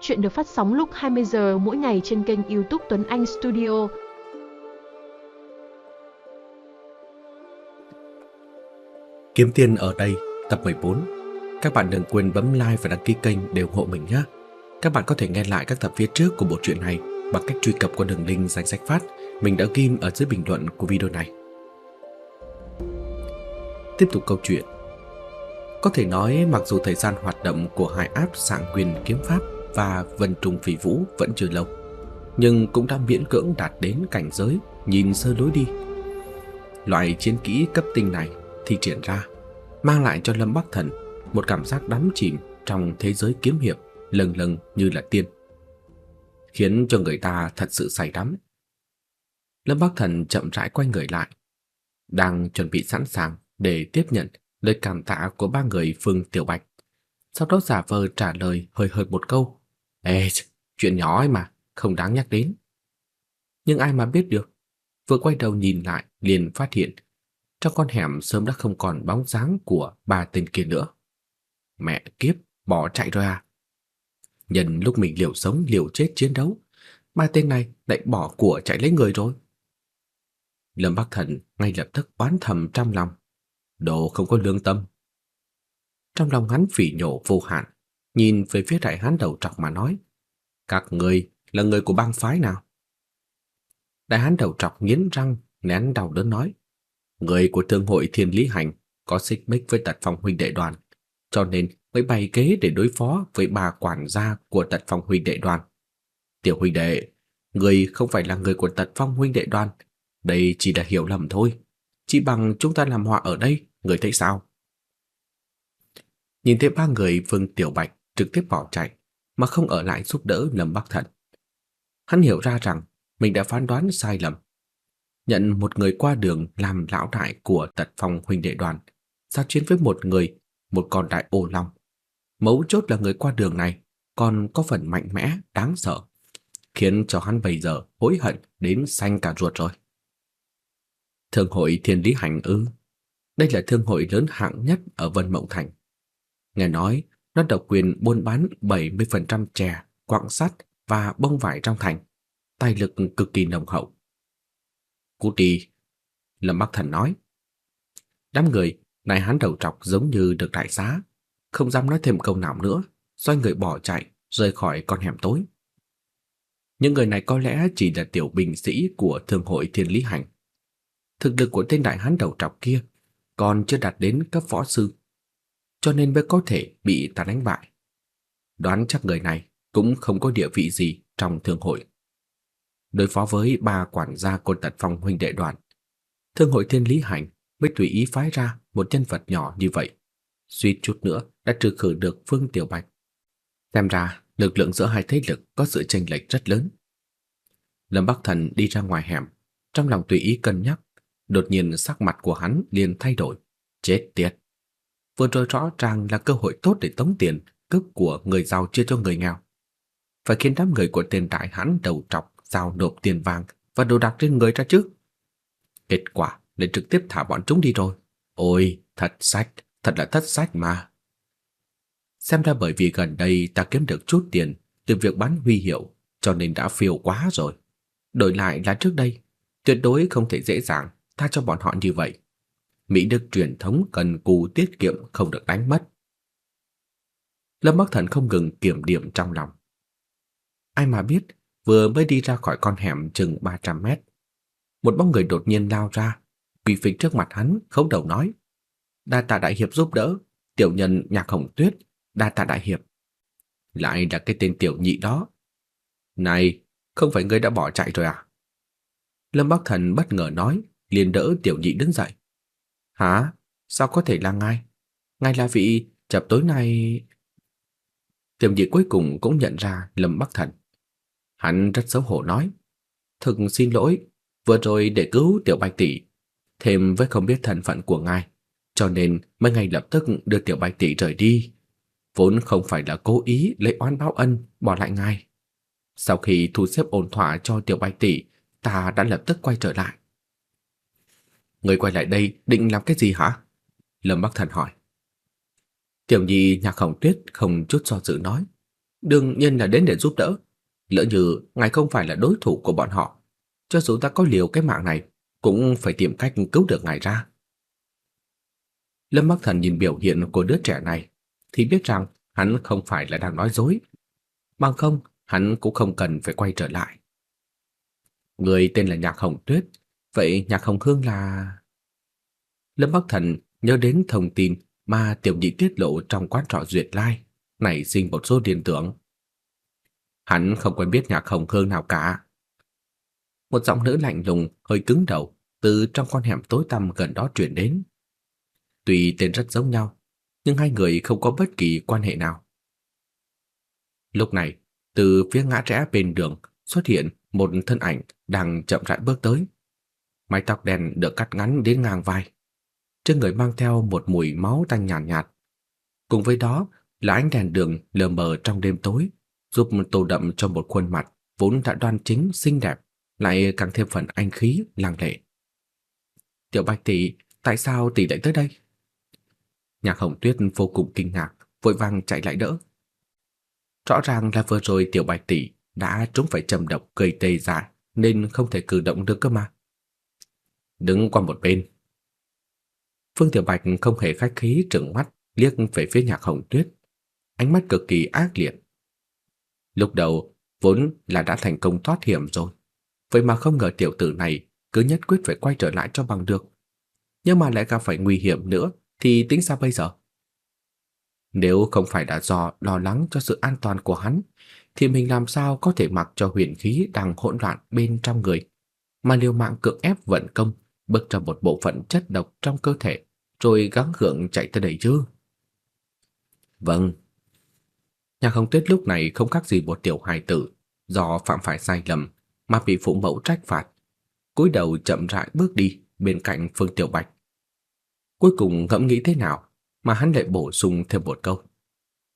Chuyện được phát sóng lúc 20 giờ mỗi ngày trên kênh YouTube Tuấn Anh Studio. Kiếm tiền ở đây, tập 14. Các bạn đừng quên bấm like và đăng ký kênh để ủng hộ mình nhé. Các bạn có thể nghe lại các tập phía trước của bộ truyện này bằng cách truy cập qua đường link danh sách phát mình đã ghi ở dưới bình luận của video này. Tiếp tục câu chuyện. Có thể nói mặc dù thời gian hoạt động của hai app Sạng Quyền Kiếm Pháp và Vân Trung Phỉ Vũ vẫn chưa lâu, nhưng cũng đã miễn cưỡng đạt đến cảnh giới nhìn sơ lối đi. Loại chiến kỹ cấp tinh này thi triển ra mang lại cho Lâm Bắc Thần một cảm giác đắm chìm trong thế giới kiếm hiệp lần lần như là tiên, khiến cho người ta thật sự say đắm. Lâm Bắc Thần chậm rãi quay người lại, đang chuẩn bị sẵn sàng để tiếp nhận lời cảm tạ của ba người Phương Tiểu Bạch. Sau đó giả vờ trả lời hơi hơi một câu, "Ê, chuyện nhỏ ấy mà, không đáng nhắc đến." Nhưng ai mà biết được, vừa quay đầu nhìn lại liền phát hiện trong con hẻm sớm đã không còn bóng dáng của ba tên kia nữa. Mẹ kiếp, bỏ chạy rồi à? Nhân lúc mình liều sống liều chết chiến đấu, ba tên này lại bỏ của chạy lấy người rồi. Lâm Bắc Thần ngay lập tức oán thầm trong lòng, đồ không có lương tâm. Trong lòng hắn phỉ nhổ vô hạn, nhìn về phía đại hán đầu trọc mà nói, các ngươi là người của bang phái nào? Đại hán đầu trọc nghiến răng, nén đau đớn nói, người của thương hội Thiên Lý Hành có xích mích với Tật Phong huynh đệ đoàn, cho nên mới bày kế để đối phó với bà quản gia của Tật Phong huynh đệ đoàn. Tiểu huynh đệ, người không phải là người của Tật Phong huynh đệ đoàn, đây chỉ là hiểu lầm thôi. Chỉ bằng chúng ta làm họa ở đây, người thấy sao? Nhìn thấy ba người Vương Tiểu Bạch trực tiếp bỏ chạy, mà không ở lại giúp đỡ Lâm Bắc Thần. Hắn hiểu ra rằng mình đã phán đoán sai lầm. Nhận một người qua đường làm lão đại của Tật Phong huynh đệ đoàn, giao chiến với một người, một con đại ô long. Mấu chốt là người qua đường này còn có phần mạnh mẽ, đáng sợ, khiến cho hắn bây giờ hối hận đến xanh cả ruột rồi. Thương hội Thiên Lý Hành ư? Đây là thương hội lớn hạng nhất ở Vân Mộng Thành. Nghe nói nó độc quyền buôn bán 70% chè, quặng sắt và bông vải trong thành, tài lực cực kỳ nồng hậu. Cút đi, Lâm Bắc Thần nói. Đám người này hắn đầu trọc giống như được đại xá, không dám nói thêm câu nào nữa, xoay người bỏ chạy, rời khỏi con hẻm tối. Những người này có lẽ chỉ là tiểu binh sĩ của thương hội Thiên Lý Hành thực lực của tên đại hán đầu trọc kia còn chưa đạt đến cấp võ sư, cho nên mới có thể bị ta đánh bại. Đoán chắc người này cũng không có địa vị gì trong thương hội. Đối phó với ba quản gia côn Tật Phong huynh đệ đoàn, thương hội Thiên Lý Hành mới tùy ý phái ra một nhân vật nhỏ như vậy, suýt chút nữa đã trừ khử được Phương Tiểu Bạch. Xem ra, lực lượng giữa hai thế lực có sự chênh lệch rất lớn. Lâm Bắc Thần đi ra ngoài hẻm, trong lòng tùy ý cân nhắc Đột nhiên sắc mặt của hắn liền thay đổi. Chết tiệt. Vừa rồi rõ ràng là cơ hội tốt để tống tiền, cướp của người giàu chia cho người nghèo. Phải khiến đám người của tên đại hắn đầu trọc giao nộp tiền vàng và đồ đạc trên người ra trước. Kết quả lại trực tiếp thả bọn chúng đi rồi. Ôi, thật sách, thật là thất sách mà. Xem ra bởi vì gần đây ta kiếm được chút tiền từ việc bán huy hiệu, cho nên đã phiêu quá rồi. Đổi lại là trước đây, tuyệt đối không thể dễ dàng tha cho bọn họ như vậy. Mỹ đức truyền thống cần cù tiết kiệm không được đánh mất. Lâm Bắc Thần không ngừng kiểm điểm trong lòng. Ai mà biết, vừa mới đi ra khỏi con hẻm chừng 300 mét, một bóng người đột nhiên lao ra, quỳ phịch trước mặt hắn, khấu đầu nói: "Đa tạ đại hiệp giúp đỡ, tiểu nhân Nhạc Hồng Tuyết, đa tạ đại hiệp." Lại là cái tên tiểu nhị đó. "Này, không phải ngươi đã bỏ chạy rồi à?" Lâm Bắc Thần bất ngờ nói, liền đỡ tiểu nhị đứng dậy. Hả? Sao có thể là ngài? Ngài là vị chập tối nay... tiềm nhị cuối cùng cũng nhận ra Lâm Bắc Thần. Hắn rất xấu hổ nói. Thực xin lỗi, vừa rồi để cứu tiểu bạch tỷ, thêm với không biết thân phận của ngài, cho nên mới ngay lập tức đưa tiểu bạch tỷ rời đi. Vốn không phải là cố ý lấy oán báo ân bỏ lại ngài. Sau khi thu xếp ổn thỏa cho tiểu bạch tỷ, ta đã lập tức quay trở lại. Người quay lại đây định làm cái gì hả? Lâm Bắc Thần hỏi. Tiểu Nhi Nhạc Hồng Tuyết không chút do dự nói, Đương nhiên là đến để giúp đỡ. Lỡ như ngài không phải là đối thủ của bọn họ, cho dù ta có liều cái mạng này, cũng phải tìm cách cứu được ngài ra. Lâm Bắc Thần nhìn biểu hiện của đứa trẻ này, thì biết rằng hắn không phải là đang nói dối. Bằng không, hắn cũng không cần phải quay trở lại. Người tên là Nhạc Hồng Tuyết, vậy Nhạc Hồng Hương là... Lâm Bắc Thần nhớ đến thông tin mà tiểu nhị tiết lộ trong quán trọ Duyệt Lai, nảy sinh một số liên tưởng. Hắn không quen biết Nhạc Hồng Hương nào cả. Một giọng nữ lạnh lùng, hơi cứng đầu, từ trong con hẻm tối tăm gần đó truyền đến. Tuy tên rất giống nhau, nhưng hai người không có bất kỳ quan hệ nào. Lúc này, từ phía ngã rẽ bên đường xuất hiện một thân ảnh đang chậm rãi bước tới. Mái tóc đen được cắt ngắn đến ngang vai. Trên người mang theo một mùi máu tanh nhàn nhạt, nhạt. Cùng với đó là ánh đèn đường lờ mờ trong đêm tối, giúp tô đậm cho một khuôn mặt vốn đã đoan chính xinh đẹp, lại càng thêm phần anh khí lăng lệ. Tiểu Bạch tỷ, tại sao tỷ lại tới đây? Nhạc Hồng Tuyết vô cùng kinh ngạc, vội vàng chạy lại đỡ. Rõ ràng là vừa rồi Tiểu Bạch tỷ đã trúng phải trầm độc gây tê dại nên không thể cử động được cơ mà. Đứng qua một bên. Phương Tiểu Bạch không hề khách khí trừng mắt liếc về phía Nhạc Hồng Tuyết, ánh mắt cực kỳ ác liệt. Lúc đầu vốn là đã thành công thoát hiểm rồi, vậy mà không ngờ tiểu tử này cứ nhất quyết phải quay trở lại cho bằng được. Nhưng mà lại gặp phải nguy hiểm nữa thì tính sao bây giờ? Nếu không phải đã do lo lắng cho sự an toàn của hắn, thì mình làm sao có thể mặc cho huyền khí đang hỗn loạn bên trong người, mà liều mạng cưỡng ép vận công, bức ra một bộ phận chất độc trong cơ thể, rồi gắng gượng chạy tới đây chứ? Vâng. nhạc không tuyết lúc này không khác gì một tiểu hài tử, do phạm phải sai lầm mà bị phụ mẫu trách phạt. cúi đầu chậm rãi bước đi bên cạnh Phương Tiểu Bạch. Cuối cùng ngẫm nghĩ thế nào mà hắn lại bổ sung thêm một câu.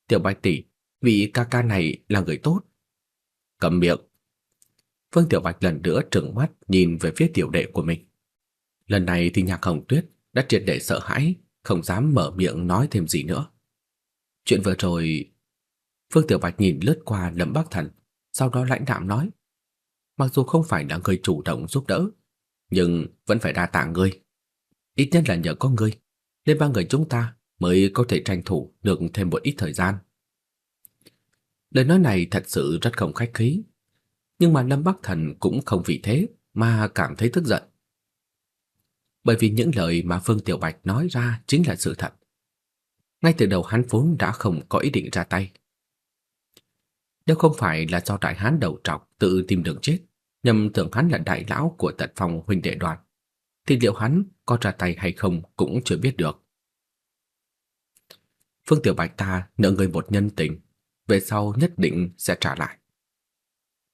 Tiểu Bạch tỷ, vị ca ca này là người tốt. Cầm miệng. Phương Tiểu Bạch lần nữa trừng mắt nhìn về phía tiểu đệ của mình. Lần này thì Nhạc Hồng Tuyết đã triệt để sợ hãi, không dám mở miệng nói thêm gì nữa. Chuyện vừa rồi, Phương Tiểu Bạch nhìn lướt qua Lâm Bắc Thần, sau đó lãnh đạm nói: "Mặc dù không phải là người chủ động giúp đỡ, nhưng vẫn phải đa tạ ngươi. Ít nhất là nhờ có ngươi, nên ba người chúng ta mới có thể tranh thủ được thêm một ít thời gian." Lời nói này thật sự rất không khách khí, nhưng mà Lâm Bắc Thần cũng không vì thế mà cảm thấy tức giận. Bởi vì những lời mà Phương Tiểu Bạch nói ra chính là sự thật. Ngay từ đầu hắn vốn đã không có ý định ra tay. Nếu không phải là do đại hán đầu trọc tự tìm đường chết, nhầm tưởng hắn là đại lão của tật phòng huynh đệ đoàn, thì liệu hắn có ra tay hay không cũng chưa biết được. Phương Tiểu Bạch ta nợ người một nhân tình, về sau nhất định sẽ trả lại.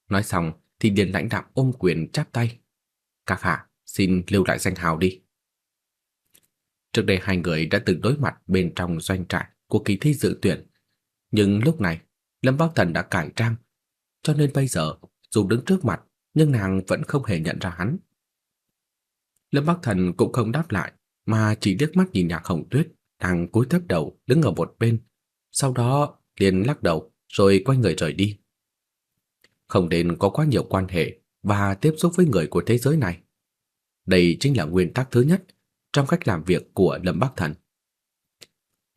Nói xong thì Điền lãnh đạm ôm quyền chắp tay. Các hạ, xin lưu lại danh hào đi. Trước đây hai người đã từng đối mặt bên trong doanh trại của kỳ thi dự tuyển, nhưng lúc này Lâm Bắc Thần đã cải trang, cho nên bây giờ dù đứng trước mặt nhưng nàng vẫn không hề nhận ra hắn. Lâm Bắc Thần cũng không đáp lại, mà chỉ liếc mắt nhìn Nhạc Hồng Tuyết đang cúi thấp đầu đứng ở một bên, sau đó liền lắc đầu rồi quay người rời đi. Không nên có quá nhiều quan hệ và tiếp xúc với người của thế giới này. Đây chính là nguyên tắc thứ nhất trong cách làm việc của Lâm Bắc Thần.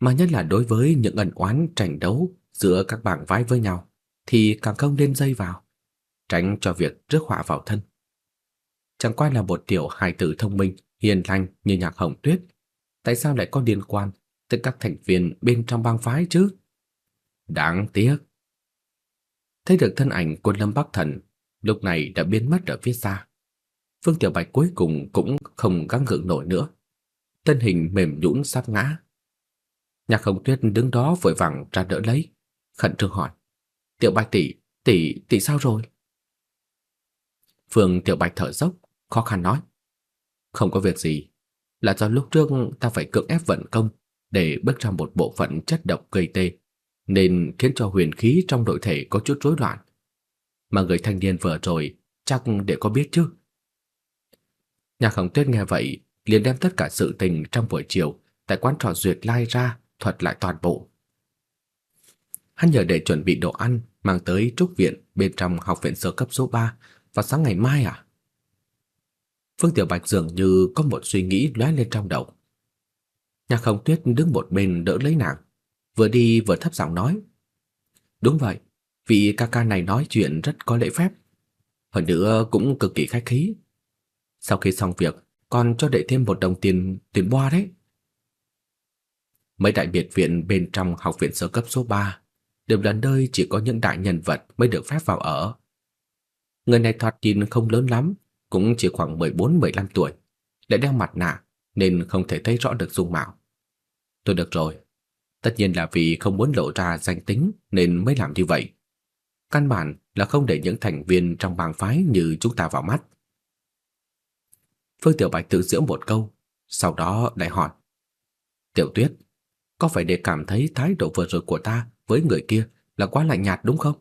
Mà nhất là đối với những ẩn oán tranh đấu giữa các bảng phái với nhau thì càng không nên dây vào, tránh cho việc rước họa vào thân. Chẳng qua là một tiểu hài tử thông minh, hiền lành như Nhạc Hồng Tuyết, tại sao lại có liên quan tới các thành viên bên trong bang phái chứ? Đáng tiếc. Thấy được thân ảnh của Lâm Bắc Thần, lúc này đã biến mất ở phía xa. Phương Tiểu Bạch cuối cùng cũng không gắng gượng nổi nữa. Thân hình mềm nhũn sắp ngã. Nhạc Hồng Tuyết đứng đó vội vàng ra đỡ lấy, khẩn trương hỏi: "Tiểu Bạch tỷ, tỷ tỷ sao rồi?" Phương Tiểu Bạch thở dốc, khó khăn nói: "Không có việc gì, là do lúc trước ta phải cưỡng ép vận công để bước ra một bộ phận chất độc gây tê, nên khiến cho huyền khí trong nội thể có chút rối loạn. Mà người thanh niên vừa rồi chắc để có biết chứ?" Nhạc Hồng Tuyết nghe vậy, liền đem tất cả sự tình trong buổi chiều tại quán trò duyệt lai ra thuật lại toàn bộ. Hắn nhờ để chuẩn bị đồ ăn mang tới trúc viện bên trong học viện sơ cấp số 3 vào sáng ngày mai à? Phương Tiểu Bạch dường như có một suy nghĩ lóe lên trong đầu. Nhạc Hồng Tuyết đứng một bên đỡ lấy nàng, vừa đi vừa thấp giọng nói: "Đúng vậy, vị ca ca này nói chuyện rất có lễ phép, hơn nữa cũng cực kỳ khách khí. Sau khi xong việc, còn cho đệ thêm một đồng tiền tiền boa đấy." Mấy đại biệt viện bên trong học viện sơ cấp số 3 đều là nơi chỉ có những đại nhân vật mới được phép vào ở. Người này thoạt nhìn không lớn lắm, cũng chỉ khoảng 14-15 tuổi, lại đeo mặt nạ nên không thể thấy rõ được dung mạo. Tôi được rồi, tất nhiên là vì không muốn lộ ra danh tính nên mới làm như vậy. Căn bản là không để những thành viên trong bang phái như chúng ta vào mắt. Phương Tiểu Bạch tự giễu một câu, sau đó lại hỏi: "Tiểu Tuyết, có phải để cảm thấy thái độ vừa rồi của ta với người kia là quá lạnh nhạt đúng không?"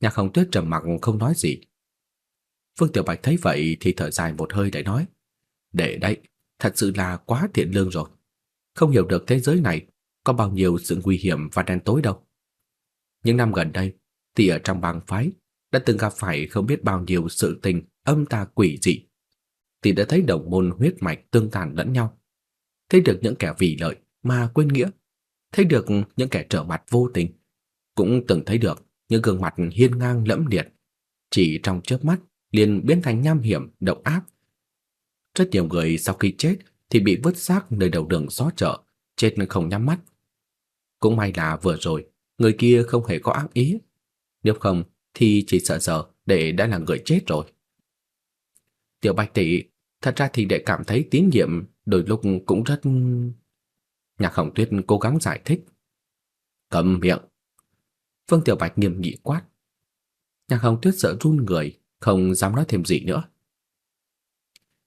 Nhạc Hồng Tuyết trầm mặc không nói gì. Phương Tiểu Bạch thấy vậy thì thở dài một hơi để nói: "Để đấy, thật sự là quá thiện lương rồi. Không hiểu được thế giới này có bao nhiêu sự nguy hiểm và đen tối đâu. Những năm gần đây, thì ở trong bang phái đã từng gặp phải không biết bao nhiêu sự tình âm tà quỷ dị. Thì đã thấy đồng môn huyết mạch tương tàn lẫn nhau, thấy được những kẻ vì lợi mà quên nghĩa, thấy được những kẻ trở mặt vô tình, cũng từng thấy được những gương mặt hiên ngang lẫm liệt, chỉ trong chớp mắt liền biến thành nham hiểm, độc ác. Rất nhiều người sau khi chết thì bị vứt xác nơi đầu đường xó chợ, chết không nhắm mắt. Cũng may là vừa rồi, người kia không hề có ác ý, nếu không thì chỉ sợ sợ để đã là người chết rồi. Tiểu Bạch tỷ, thật ra thì đệ cảm thấy tín nhiệm đôi lúc cũng rất Nhạc Hồng Tuyết cố gắng giải thích. Cầm miệng. Phương Tiểu Bạch nghiêm nghị quát. Nhạc Hồng Tuyết sợ run người, không dám nói thêm gì nữa.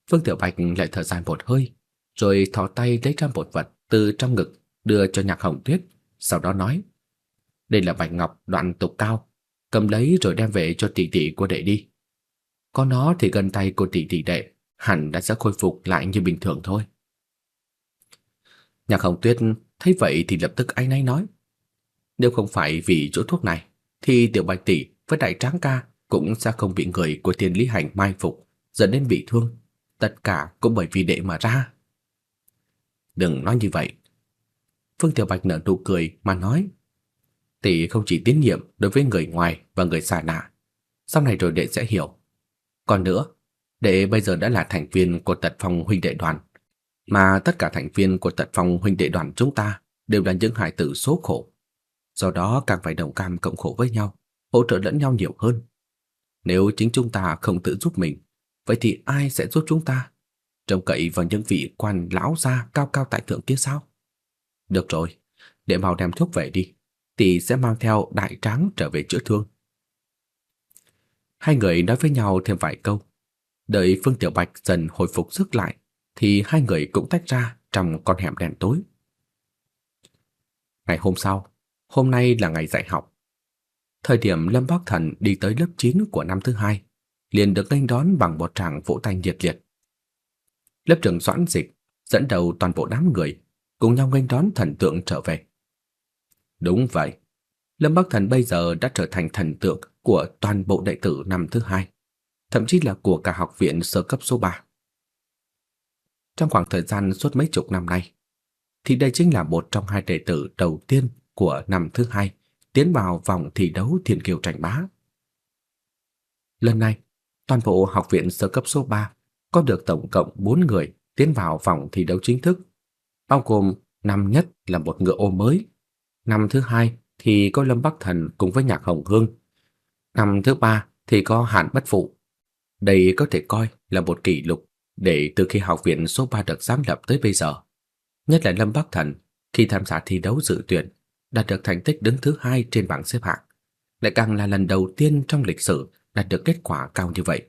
Phương Tiểu Bạch lại thở dài một hơi, rồi thò tay lấy ra một vật từ trong ngực đưa cho Nhạc Hồng Tuyết, sau đó nói: "Đây là bạch ngọc đoạn tục cao, cầm lấy rồi đem về cho tỷ tỷ của đệ đi. Có nó thì gần tay của tỷ tỷ đệ hẳn đã sẽ khôi phục lại như bình thường thôi." Nhạc Hồng Tuyết thấy vậy thì lập tức áy náy nói: "Nếu không phải vì chỗ thuốc này, thì tiểu Bạch tỷ với đại tráng ca cũng sẽ không bị người của Thiên Lý Hành mai phục, dẫn đến bị thương, tất cả cũng bởi vì đệ mà ra." Đừng nói như vậy. Phương Tiểu Bạch nở nụ cười mà nói, tỷ không chỉ tín nhiệm đối với người ngoài và người xa lạ, sau này rồi đệ sẽ hiểu. Còn nữa, đệ bây giờ đã là thành viên của Tật Phong huynh đệ đoàn, mà tất cả thành viên của Tật Phong huynh đệ đoàn chúng ta đều là những hải tử số khổ. Do đó càng phải đồng cam cộng khổ với nhau, hỗ trợ lẫn nhau nhiều hơn. Nếu chính chúng ta không tự giúp mình, vậy thì ai sẽ giúp chúng ta? Trông cậy vào những vị quan lão gia cao cao tại thượng kia sao? Được rồi, để mau đem thuốc về đi, tỷ sẽ mang theo đại tráng trở về chữa thương. Hai người nói với nhau thêm vài câu, đợi Phương Tiểu Bạch dần hồi phục sức lại thì hai người cũng tách ra trong con hẻm đen tối. Ngày hôm sau, hôm nay là ngày dạy học. Thời điểm Lâm Bắc Thần đi tới lớp 9 của năm thứ hai, liền được nghênh đón bằng một tràng vỗ tay nhiệt liệt. Lớp trưởng Doãn Dịch dẫn đầu toàn bộ đám người cùng nhau nghênh đón thần tượng trở về. Đúng vậy, Lâm Bắc Thần bây giờ đã trở thành thần tượng của toàn bộ đệ tử năm thứ hai, thậm chí là của cả học viện sơ cấp số 3. Trong khoảng thời gian suốt mấy chục năm nay, thì đây chính là một trong hai đệ tử đầu tiên của năm thứ hai tiến vào vòng thi đấu thiên kiều tranh bá. Lần này, toàn bộ học viện sơ cấp số 3 có được tổng cộng 4 người tiến vào vòng thi đấu chính thức, bao gồm năm nhất là một ngựa ô mới, năm thứ hai thì có Lâm Bắc Thần cùng với Nhạc Hồng Hương, năm thứ ba thì có Hàn Bất Phụ. Đây có thể coi là một kỷ lục để từ khi học viện số 3 được sáng lập tới bây giờ. Nhất là Lâm Bắc Thần khi tham gia thi đấu dự tuyển đạt được thành tích đứng thứ hai trên bảng xếp hạng, lại càng là lần đầu tiên trong lịch sử đạt được kết quả cao như vậy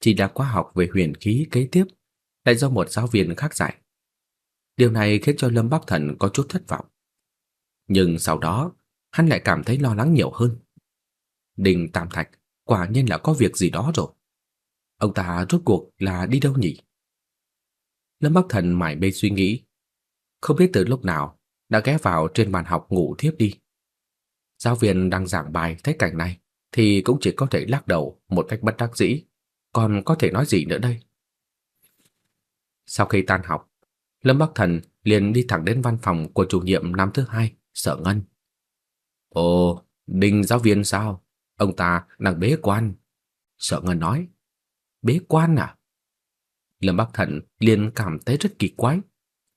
chỉ là khóa học về huyền khí kế tiếp lại do một giáo viên khác dạy. Điều này khiến cho Lâm Bắc Thần có chút thất vọng. Nhưng sau đó, hắn lại cảm thấy lo lắng nhiều hơn. Đình Tam Thạch quả nhiên là có việc gì đó rồi. Ông ta rốt cuộc là đi đâu nhỉ? Lâm Bắc Thần mải mê suy nghĩ, không biết từ lúc nào đã ghé vào trên bàn học ngủ thiếp đi. Giáo viên đang giảng bài thấy cảnh này thì cũng chỉ có thể lắc đầu một cách bất đắc dĩ, còn có thể nói gì nữa đây? Sau khi tan học, Lâm Bắc Thần liền đi thẳng đến văn phòng của chủ nhiệm năm thứ hai, sợ Ngân. "Ồ, Đinh giáo viên sao? Ông ta đang bế quan." sợ Ngân nói. "Bế quan à?" Lâm Bắc Thận liền cảm thấy rất kỳ quái,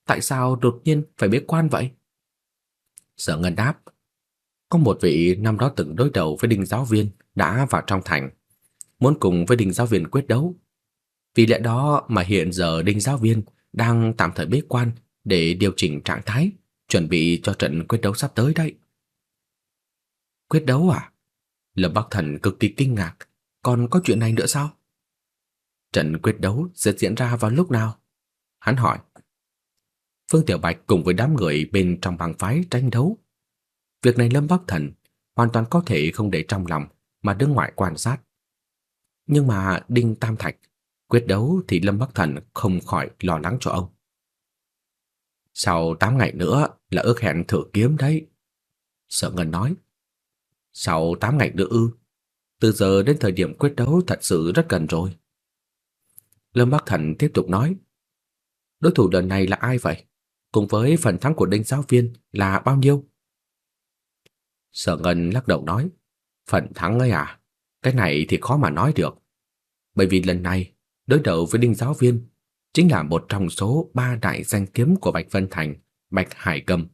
tại sao đột nhiên phải bế quan vậy? Sở Ngân đáp, có một vị năm đó từng đối đầu với Đinh giáo viên đã vào trong thành, muốn cùng với Đinh giáo viên quyết đấu. Vì lẽ đó mà hiện giờ Đinh giáo viên đang tạm thời bế quan để điều chỉnh trạng thái, chuẩn bị cho trận quyết đấu sắp tới đấy. Quyết đấu à? Lâm Bắc Thần cực kỳ kinh ngạc, còn có chuyện này nữa sao? Trận quyết đấu sẽ diễn ra vào lúc nào? Hắn hỏi. Phương Tiểu Bạch cùng với đám người bên trong bang phái tranh đấu. Việc này Lâm Bắc Thần hoàn toàn có thể không để trong lòng mà đứng ngoài quan sát. Nhưng mà Đinh Tam Thạch quyết đấu thì Lâm Bắc Thần không khỏi lo lắng cho ông. Sau 8 ngày nữa là ước hẹn thử kiếm đấy. Sở Ngân nói. Sau 8 ngày nữa ư? Từ giờ đến thời điểm quyết đấu thật sự rất gần rồi. Lâm Bắc Thần tiếp tục nói. Đối thủ lần này là ai vậy? Cùng với phần thắng của đinh giáo viên là bao nhiêu? Sở Ngân lắc đầu nói. Phần thắng ấy à? Cái này thì khó mà nói được. Bởi vì lần này, đối đầu với đinh giáo viên chính là một trong số ba đại danh kiếm của Bạch Vân Thành, Bạch Hải Cầm.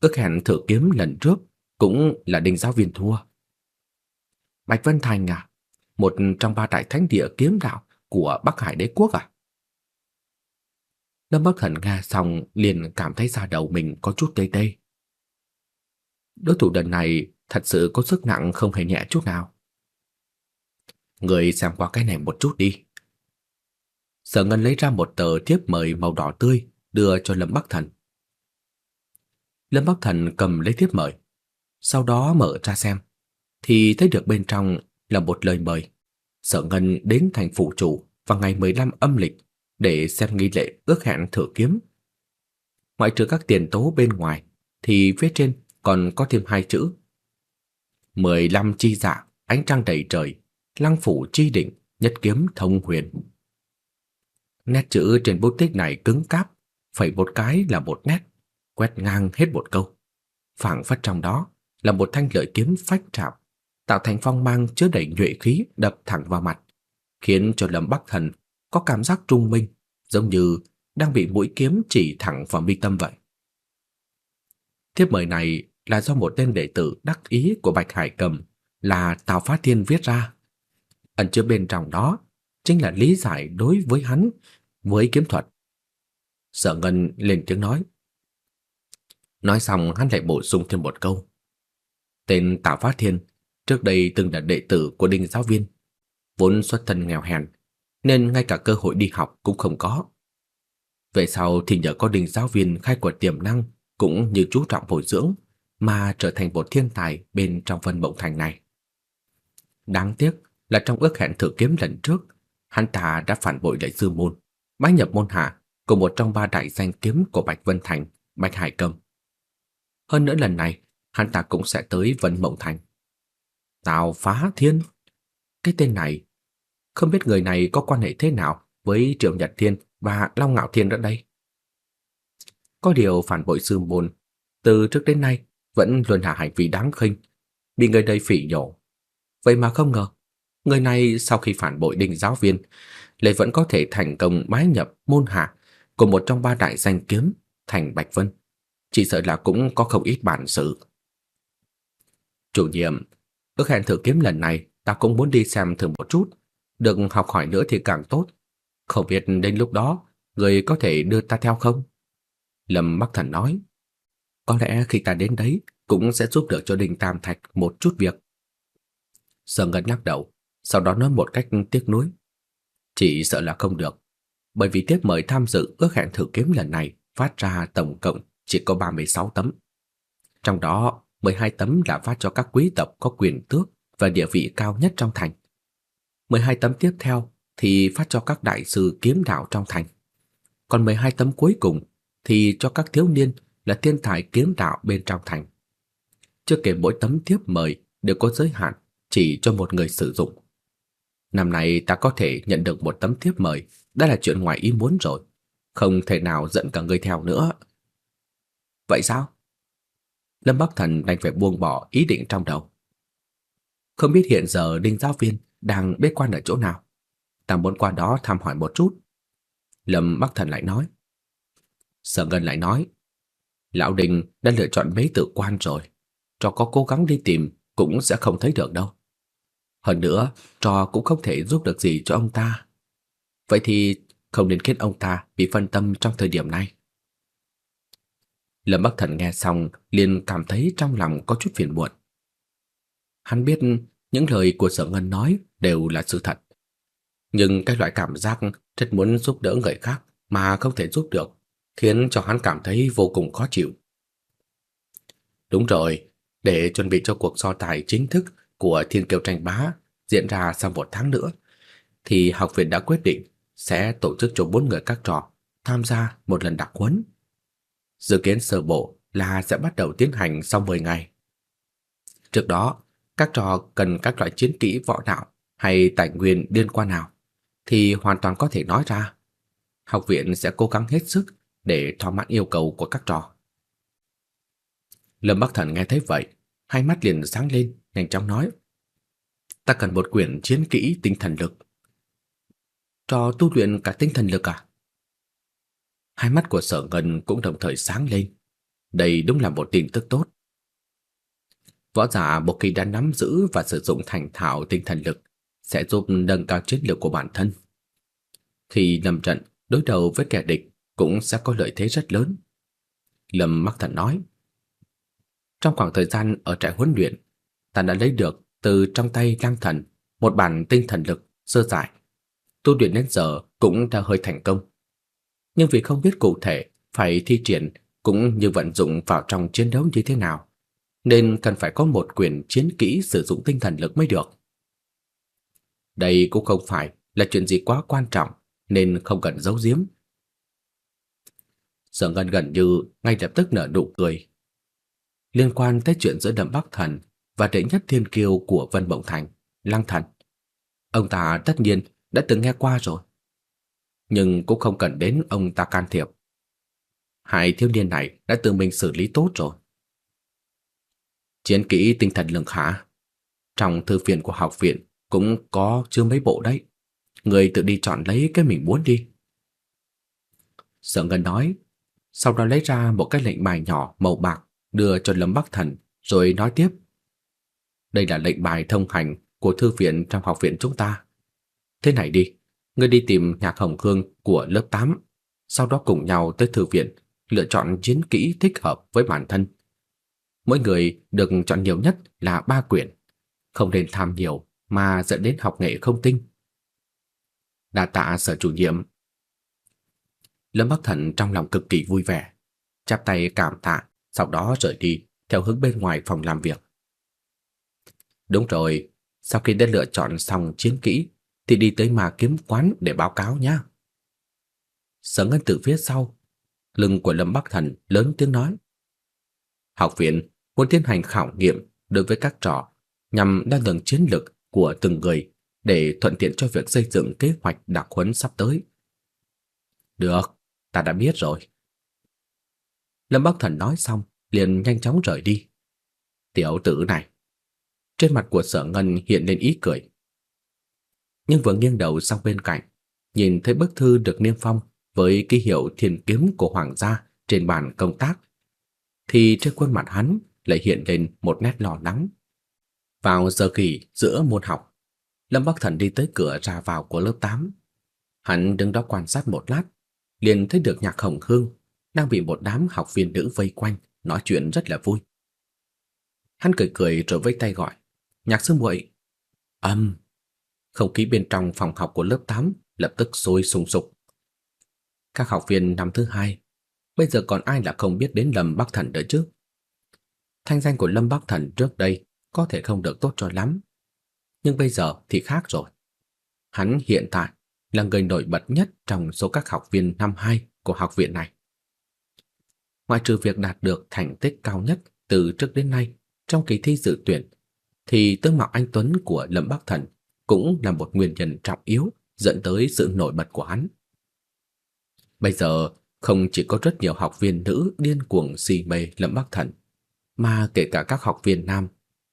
Ước hẹn thử kiếm lần trước cũng là đinh giáo viên thua. Bạch Vân Thành à? Một trong ba đại thánh địa kiếm đạo của Bắc Hải đế quốc à? Lâm Bắc Thần nghe xong liền cảm thấy da đầu mình có chút tê tê. Đối thủ lần này thật sự có sức nặng không hề nhẹ chút nào. Người xem qua cái này một chút đi. Sở Ngân lấy ra một tờ thiếp mời màu đỏ tươi đưa cho Lâm Bắc Thần. Lâm Bắc Thần cầm lấy thiếp mời, sau đó mở ra xem, thì thấy được bên trong là một lời mời. Sở Ngân đến thành phủ chủ vào ngày 15 âm lịch để xem nghi lễ ước hẹn thử kiếm. Ngoại trừ các tiền tố bên ngoài thì phía trên còn có thêm hai chữ. 15 chi dạ, ánh trăng đầy trời, lăng phủ chi định, nhất kiếm thông huyền. Nét chữ trên bút tích này cứng cáp, phẩy một cái là một nét, quét ngang hết một câu. Phảng phất trong đó là một thanh lợi kiếm phách trạo, tạo thành phong mang chứa đầy nhuệ khí đập thẳng vào mặt, khiến cho Lâm Bắc Thần có cảm giác trung minh, giống như đang bị mũi kiếm chỉ thẳng vào mi tâm vậy. Thiếp mời này là do một tên đệ tử đắc ý của Bạch Hải Cầm là Tào Phát Thiên viết ra. Ẩn chứa bên trong đó chính là lý giải đối với hắn với kiếm thuật. Sở Ngân lên tiếng nói. Nói xong hắn lại bổ sung thêm một câu. Tên Tào Phát Thiên trước đây từng là đệ tử của Đinh giáo viên, vốn xuất thân nghèo hèn, nên ngay cả cơ hội đi học cũng không có. Về sau thì nhờ có Đinh giáo viên khai quật tiềm năng cũng như chú trọng bồi dưỡng mà trở thành một thiên tài bên trong Vân Mộng Thành này. Đáng tiếc là trong ước hẹn thử kiếm lần trước, hắn ta đã phản bội lại sư môn, bái nhập môn hạ của một trong ba đại danh kiếm của Bạch Vân Thành, Bạch Hải Cầm. Hơn nữa lần này, hắn ta cũng sẽ tới Vân Mộng Thành. Tào Phá Thiên. Cái tên này, không biết người này có quan hệ thế nào với Triệu Nhật Thiên và Long Ngạo Thiên ở đây. Có điều phản bội sư môn, từ trước đến nay vẫn luôn là hành vi đáng khinh, bị người đây phỉ nhổ. Vậy mà không ngờ, người này sau khi phản bội đình giáo viên, lại vẫn có thể thành công bái nhập môn hạ của một trong ba đại danh kiếm thành Bạch Vân. Chỉ sợ là cũng có không ít bản sự. Chủ nhiệm, ước hẹn thử kiếm lần này ta cũng muốn đi xem thử một chút, được học hỏi nữa thì càng tốt. Không biết đến lúc đó, người có thể đưa ta theo không? Lâm Bắc Thần nói. Có lẽ khi ta đến đấy cũng sẽ giúp được cho Đình Tam Thạch một chút việc. Sở Ngân lắc đầu, sau đó nói một cách tiếc nuối. Chỉ sợ là không được, bởi vì tiếp mời tham dự ước hẹn thử kiếm lần này phát ra tổng cộng chỉ có 36 tấm. Trong đó, 12 tấm là phát cho các quý tộc có quyền tước và địa vị cao nhất trong thành. 12 tấm tiếp theo thì phát cho các đại sư kiếm đạo trong thành. Còn 12 tấm cuối cùng thì cho các thiếu niên là thiên tài kiếm đạo bên trong thành. Chưa kể mỗi tấm thiếp mời đều có giới hạn chỉ cho một người sử dụng. Năm nay ta có thể nhận được một tấm thiếp mời, đã là chuyện ngoài ý muốn rồi, không thể nào dẫn cả người theo nữa. Vậy sao? Lâm Bắc Thần đành phải buông bỏ ý định trong đầu. Không biết hiện giờ Đinh giáo viên đang bế quan ở chỗ nào. Ta muốn qua đó thăm hỏi một chút. Lâm Bắc Thần lại nói. Sở Ngân lại nói. Lão Đinh đã lựa chọn mấy tử quan rồi. Cho có cố gắng đi tìm cũng sẽ không thấy được đâu. Hơn nữa, trò cũng không thể giúp được gì cho ông ta. Vậy thì không nên khiến ông ta bị phân tâm trong thời điểm này. Lâm Bắc Thần nghe xong liền cảm thấy trong lòng có chút phiền muộn. Hắn biết những lời của Sở Ngân nói đều là sự thật. Nhưng cái loại cảm giác rất muốn giúp đỡ người khác mà không thể giúp được, khiến cho hắn cảm thấy vô cùng khó chịu. Đúng rồi, để chuẩn bị cho cuộc so tài chính thức của Thiên kiêu tranh bá diễn ra sau một tháng nữa, thì học viện đã quyết định sẽ tổ chức cho bốn người các trò tham gia một lần đặc huấn. Dự kiến sơ bộ là sẽ bắt đầu tiến hành sau 10 ngày. Trước đó, các trò cần các loại chiến kỹ võ đạo hay tài nguyên liên quan nào thì hoàn toàn có thể nói ra. Học viện sẽ cố gắng hết sức để thỏa mãn yêu cầu của các trò. Lâm Bắc Thần nghe thấy vậy, hai mắt liền sáng lên, nhanh chóng nói: "Ta cần một quyển chiến kỹ tinh thần lực." cho tu luyện cả tinh thần lực à?" Hai mắt của Sở Ngân cũng đồng thời sáng lên. Đây đúng là một tin tức tốt. Võ giả một khi đã nắm giữ và sử dụng thành thạo tinh thần lực sẽ giúp nâng cao chiến lược của bản thân. Khi lâm trận đối đầu với kẻ địch cũng sẽ có lợi thế rất lớn. Lâm Mặc Thần nói. Trong khoảng thời gian ở trại huấn luyện, ta đã lấy được từ trong tay Lang Thần một bản tinh thần lực sơ giải. Tu luyện đến giờ cũng đã hơi thành công. Nhưng vì không biết cụ thể phải thi triển cũng như vận dụng vào trong chiến đấu như thế nào, nên cần phải có một quyển chiến kỹ sử dụng tinh thần lực mới được. Đây cũng không phải là chuyện gì quá quan trọng nên không cần giấu giếm. Sở Ngân gần như ngay lập tức nở nụ cười. Liên quan tới chuyện giữa Đầm Bắc Thần và đệ nhất thiên kiêu của Vân Bổng Thành, Lăng Thần, ông ta tất nhiên đã từng nghe qua rồi. Nhưng cũng không cần đến ông ta can thiệp. Hai thiếu niên này đã tự mình xử lý tốt rồi. Chiến kỹ tinh thần lực hả? Trong thư viện của học viện cũng có chưa mấy bộ đấy. Người tự đi chọn lấy cái mình muốn đi. Sở Ngân nói, sau đó lấy ra một cái lệnh bài nhỏ màu bạc đưa cho Lâm Bắc Thần, rồi nói tiếp. Đây là lệnh bài thông hành của thư viện trong học viện chúng ta. Thế này đi, ngươi đi tìm Nhạc Hồng Hương của lớp 8, sau đó cùng nhau tới thư viện, lựa chọn chiến kỹ thích hợp với bản thân. Mỗi người được chọn nhiều nhất là ba quyển, không nên tham nhiều mà dẫn đến học nghệ không tinh. Đa tạ sở chủ nhiệm. Lâm Bắc Thần trong lòng cực kỳ vui vẻ, chắp tay cảm tạ, sau đó rời đi theo hướng bên ngoài phòng làm việc. Đúng rồi, sau khi đã lựa chọn xong chiến kỹ thì đi tới mà kiếm quán để báo cáo nhé. Sở Ngân từ phía sau, lưng của Lâm Bắc Thần lớn tiếng nói. Học viện muốn tiến hành khảo nghiệm đối với các trò nhằm đo lường chiến lực của từng người để thuận tiện cho việc xây dựng kế hoạch đặc huấn sắp tới. Được, ta đã biết rồi. Lâm Bắc Thần nói xong, liền nhanh chóng rời đi. Tiểu tử này. Trên mặt của Sở Ngân hiện lên ý cười. Nhưng vừa nghiêng đầu sang bên cạnh, nhìn thấy bức thư được niêm phong với ký hiệu thiên kiếm của hoàng gia trên bàn công tác, thì trên khuôn mặt hắn lại hiện lên một nét lo lắng. Vào giờ kỳ giữa môn học, Lâm Bắc Thần đi tới cửa ra vào của lớp 8. Hắn đứng đó quan sát một lát, liền thấy được Nhạc Hồng Hương đang bị một đám học viên nữ vây quanh, nói chuyện rất là vui. Hắn cười cười rồi vẫy tay gọi, "Nhạc sư muội." Âm. Không khí bên trong phòng học của lớp 8 lập tức sôi sùng sục. Các học viên năm thứ hai, bây giờ còn ai là không biết đến Lâm Bắc Thần nữa chứ? Thanh danh của Lâm Bắc Thần trước đây có thể không được tốt cho lắm, nhưng bây giờ thì khác rồi. Hắn hiện tại là người nổi bật nhất trong số các học viên năm 2 của học viện này. ngoại trừ việc đạt được thành tích cao nhất từ trước đến nay trong kỳ thi dự tuyển, thì tướng mạo anh tuấn của Lâm Bắc Thần cũng là một nguyên nhân trọng yếu dẫn tới sự nổi bật của hắn. Bây giờ, không chỉ có rất nhiều học viên nữ điên cuồng si mê Lâm Bắc Thần, mà kể cả các học viên nam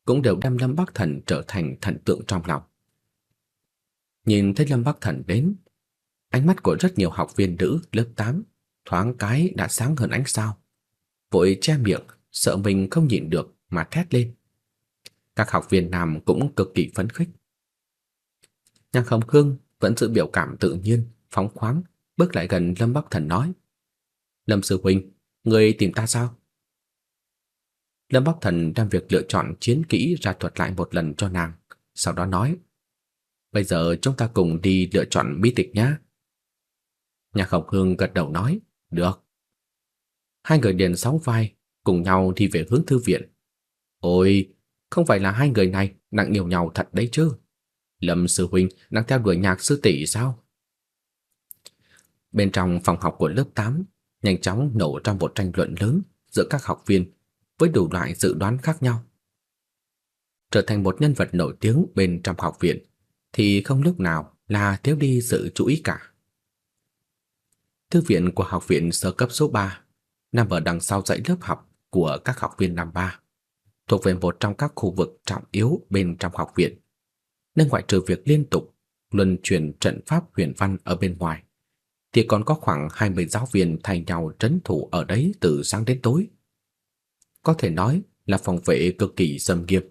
cũng đều đem Lâm Bắc Thần trở thành thần tượng trong lòng. Nhìn thấy Lâm Bắc Thần đến, ánh mắt của rất nhiều học viên nữ lớp 8 thoáng cái đã sáng hơn ánh sao. Vội che miệng, sợ mình không nhịn được mà thét lên. Các học viên nam cũng cực kỳ phấn khích. Nhạc Hồng Khương vẫn giữ biểu cảm tự nhiên, phóng khoáng, bước lại gần Lâm Bắc Thần nói: "Lâm sư huynh, người tìm ta sao?" Lâm Bắc Thần đem việc lựa chọn chiến kỹ ra thuật lại một lần cho nàng, sau đó nói: "Bây giờ chúng ta cùng đi lựa chọn bí tịch nhé." Nhạc Hồng Hương gật đầu nói: "Được." Hai người liền sóng vai, cùng nhau đi về hướng thư viện. Ôi, không phải là hai người này đang yêu nhau thật đấy chứ? Lâm sư huynh đang theo đuổi Nhạc sư tỷ sao? Bên trong phòng học của lớp 8, nhanh chóng nổ trong một tranh luận lớn giữa các học viên với đủ loại dự đoán khác nhau. Trở thành một nhân vật nổi tiếng bên trong học viện thì không lúc nào là thiếu đi sự chú ý cả. Thư viện của học viện sơ cấp số 3 nằm ở đằng sau dãy lớp học của các học viên năm 3, thuộc về một trong các khu vực trọng yếu bên trong học viện. Nên ngoại trừ việc liên tục luân chuyển trận pháp huyền văn ở bên ngoài, thì còn có khoảng 20 giáo viên thay nhau trấn thủ ở đấy từ sáng đến tối có thể nói là phòng vệ cực kỳ nghiêm nghiêm.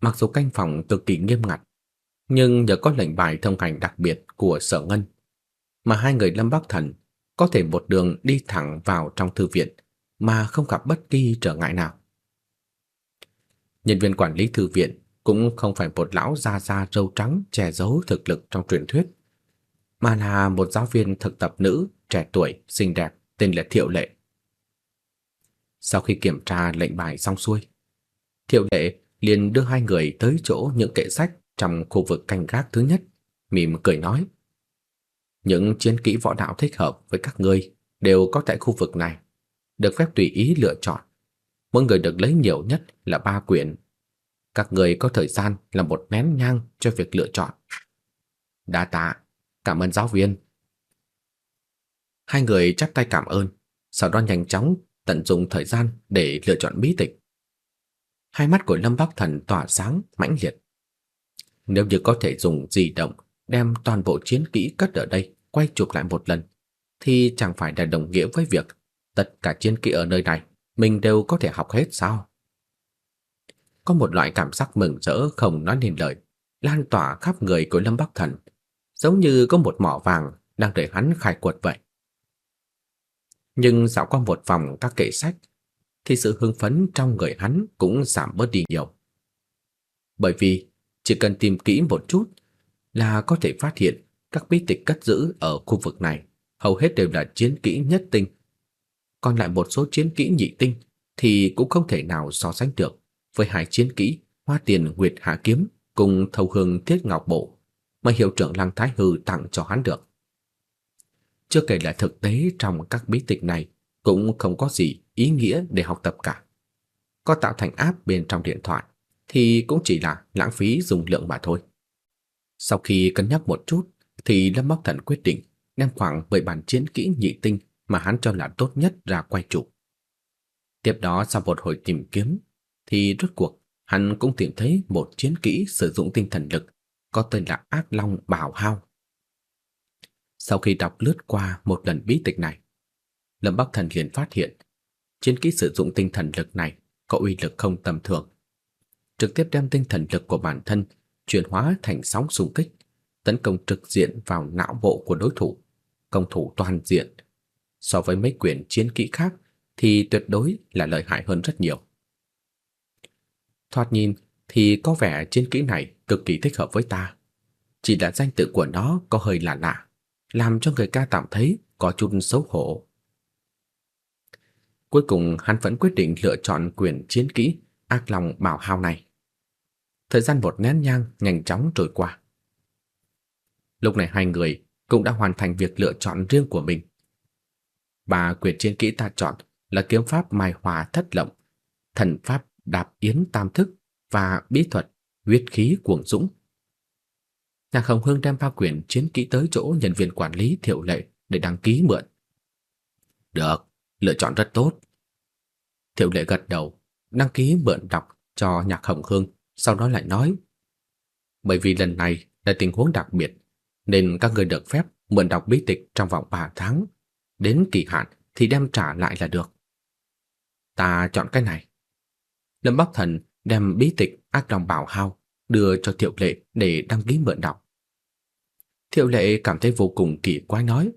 Mặc dù canh phòng cực kỳ nghiêm ngặt, nhưng nhờ có lệnh bài thông hành đặc biệt của Sở Ngân, mà hai người Lâm Bắc Thần có thể một đường đi thẳng vào trong thư viện mà không gặp bất kỳ trở ngại nào. Nhân viên quản lý thư viện cũng không phải một lão già già râu trắng che giấu thực lực trong truyền thuyết, mà là một giáo viên thực tập nữ trẻ tuổi, xinh đẹp tên là Thiệu Lệ. Sau khi kiểm tra lệnh bài xong xuôi, Thiệu Lệ liền đưa hai người tới chỗ những kệ sách trong khu vực canh gác thứ nhất, mỉm cười nói: "Những chiến kỹ võ đạo thích hợp với các ngươi đều có tại khu vực này, được phép tùy ý lựa chọn. Mỗi người được lấy nhiều nhất là ba quyển. Các người có thời gian là một nén nhang cho việc lựa chọn." "Đa tạ, cảm ơn giáo viên." Hai người chắp tay cảm ơn, sau đó nhanh chóng tận dụng thời gian để lựa chọn bí tịch. Hai mắt của Lâm Bắc Thần tỏa sáng mãnh liệt. Nếu như có thể dùng di động đem toàn bộ chiến kỹ cất ở đây quay chụp lại một lần thì chẳng phải là đồng nghĩa với việc tất cả chiến kỹ ở nơi này mình đều có thể học hết sao? Có một loại cảm giác mừng rỡ không nói nên lời, lan tỏa khắp người của Lâm Bắc Thần, giống như có một mỏ vàng đang đợi hắn khai quật vậy. Nhưng dạo qua một vòng các kệ sách thì sự hưng phấn trong người hắn cũng giảm bớt đi nhiều. Bởi vì chỉ cần tìm kỹ một chút là có thể phát hiện các bí tịch cất giữ ở khu vực này hầu hết đều là chiến kỹ nhất tinh. Còn lại một số chiến kỹ nhị tinh thì cũng không thể nào so sánh được với hai chiến kỹ Hoa Tiền Nguyệt Hạ Kiếm cùng Thâu Hương Thiết Ngọc Bộ mà hiệu trưởng Lăng Thái Hư tặng cho hắn được. Chưa kể là thực tế trong các bí tịch này cũng không có gì ý nghĩa để học tập cả. Có tạo thành app bên trong điện thoại thì cũng chỉ là lãng phí dùng lượng mà thôi. Sau khi cân nhắc một chút thì Lâm Bắc Thần quyết định đem khoảng 10 bản chiến kỹ nhị tinh mà hắn cho là tốt nhất ra quay chụp. Tiếp đó sau một hồi tìm kiếm thì rốt cuộc hắn cũng tìm thấy một chiến kỹ sử dụng tinh thần lực có tên là Ác Long Bảo Hao. Sau khi đọc lướt qua một lần bí tịch này, Lâm Bắc Thần liền phát hiện, chiến kỹ sử dụng tinh thần lực này có uy lực không tầm thường. Trực tiếp đem tinh thần lực của bản thân chuyển hóa thành sóng xung kích, tấn công trực diện vào não bộ của đối thủ, công thủ toàn diện. So với mấy quyển chiến kỹ khác thì tuyệt đối là lợi hại hơn rất nhiều. Thoạt nhìn thì có vẻ chiến kỹ này cực kỳ thích hợp với ta. Chỉ là danh tự của nó có hơi lạ lạ, làm cho người ca cảm thấy có chút xấu hổ. Cuối cùng hắn vẫn quyết định lựa chọn quyển chiến kỹ ác lòng bảo hao này. Thời gian một nén nhang nhanh chóng trôi qua. Lúc này hai người cũng đã hoàn thành việc lựa chọn riêng của mình. Ba quyển chiến kỹ ta chọn là kiếm pháp Mai Hòa Thất Lộng, thần pháp Đạp Yến Tam Thức và bí thuật Huyết khí cuồng dũng. Nhạc Hồng Hương đem ba quyển chiến kỹ tới chỗ nhân viên quản lý Thiệu Lệ để đăng ký mượn. Được, lựa chọn rất tốt. Thiệu Lệ gật đầu, đăng ký mượn đọc cho Nhạc Hồng Hương, sau đó lại nói: "Bởi vì lần này là tình huống đặc biệt, nên các người được phép mượn đọc bí tịch trong vòng 3 tháng, đến kỳ hạn thì đem trả lại là được." Ta chọn cái này. Lâm Bắc Thần đem bí tịch Ác Long Bảo Hao đưa cho Thiệu Lệ để đăng ký mượn đọc. Thiệu Lệ cảm thấy vô cùng kỳ quái nói: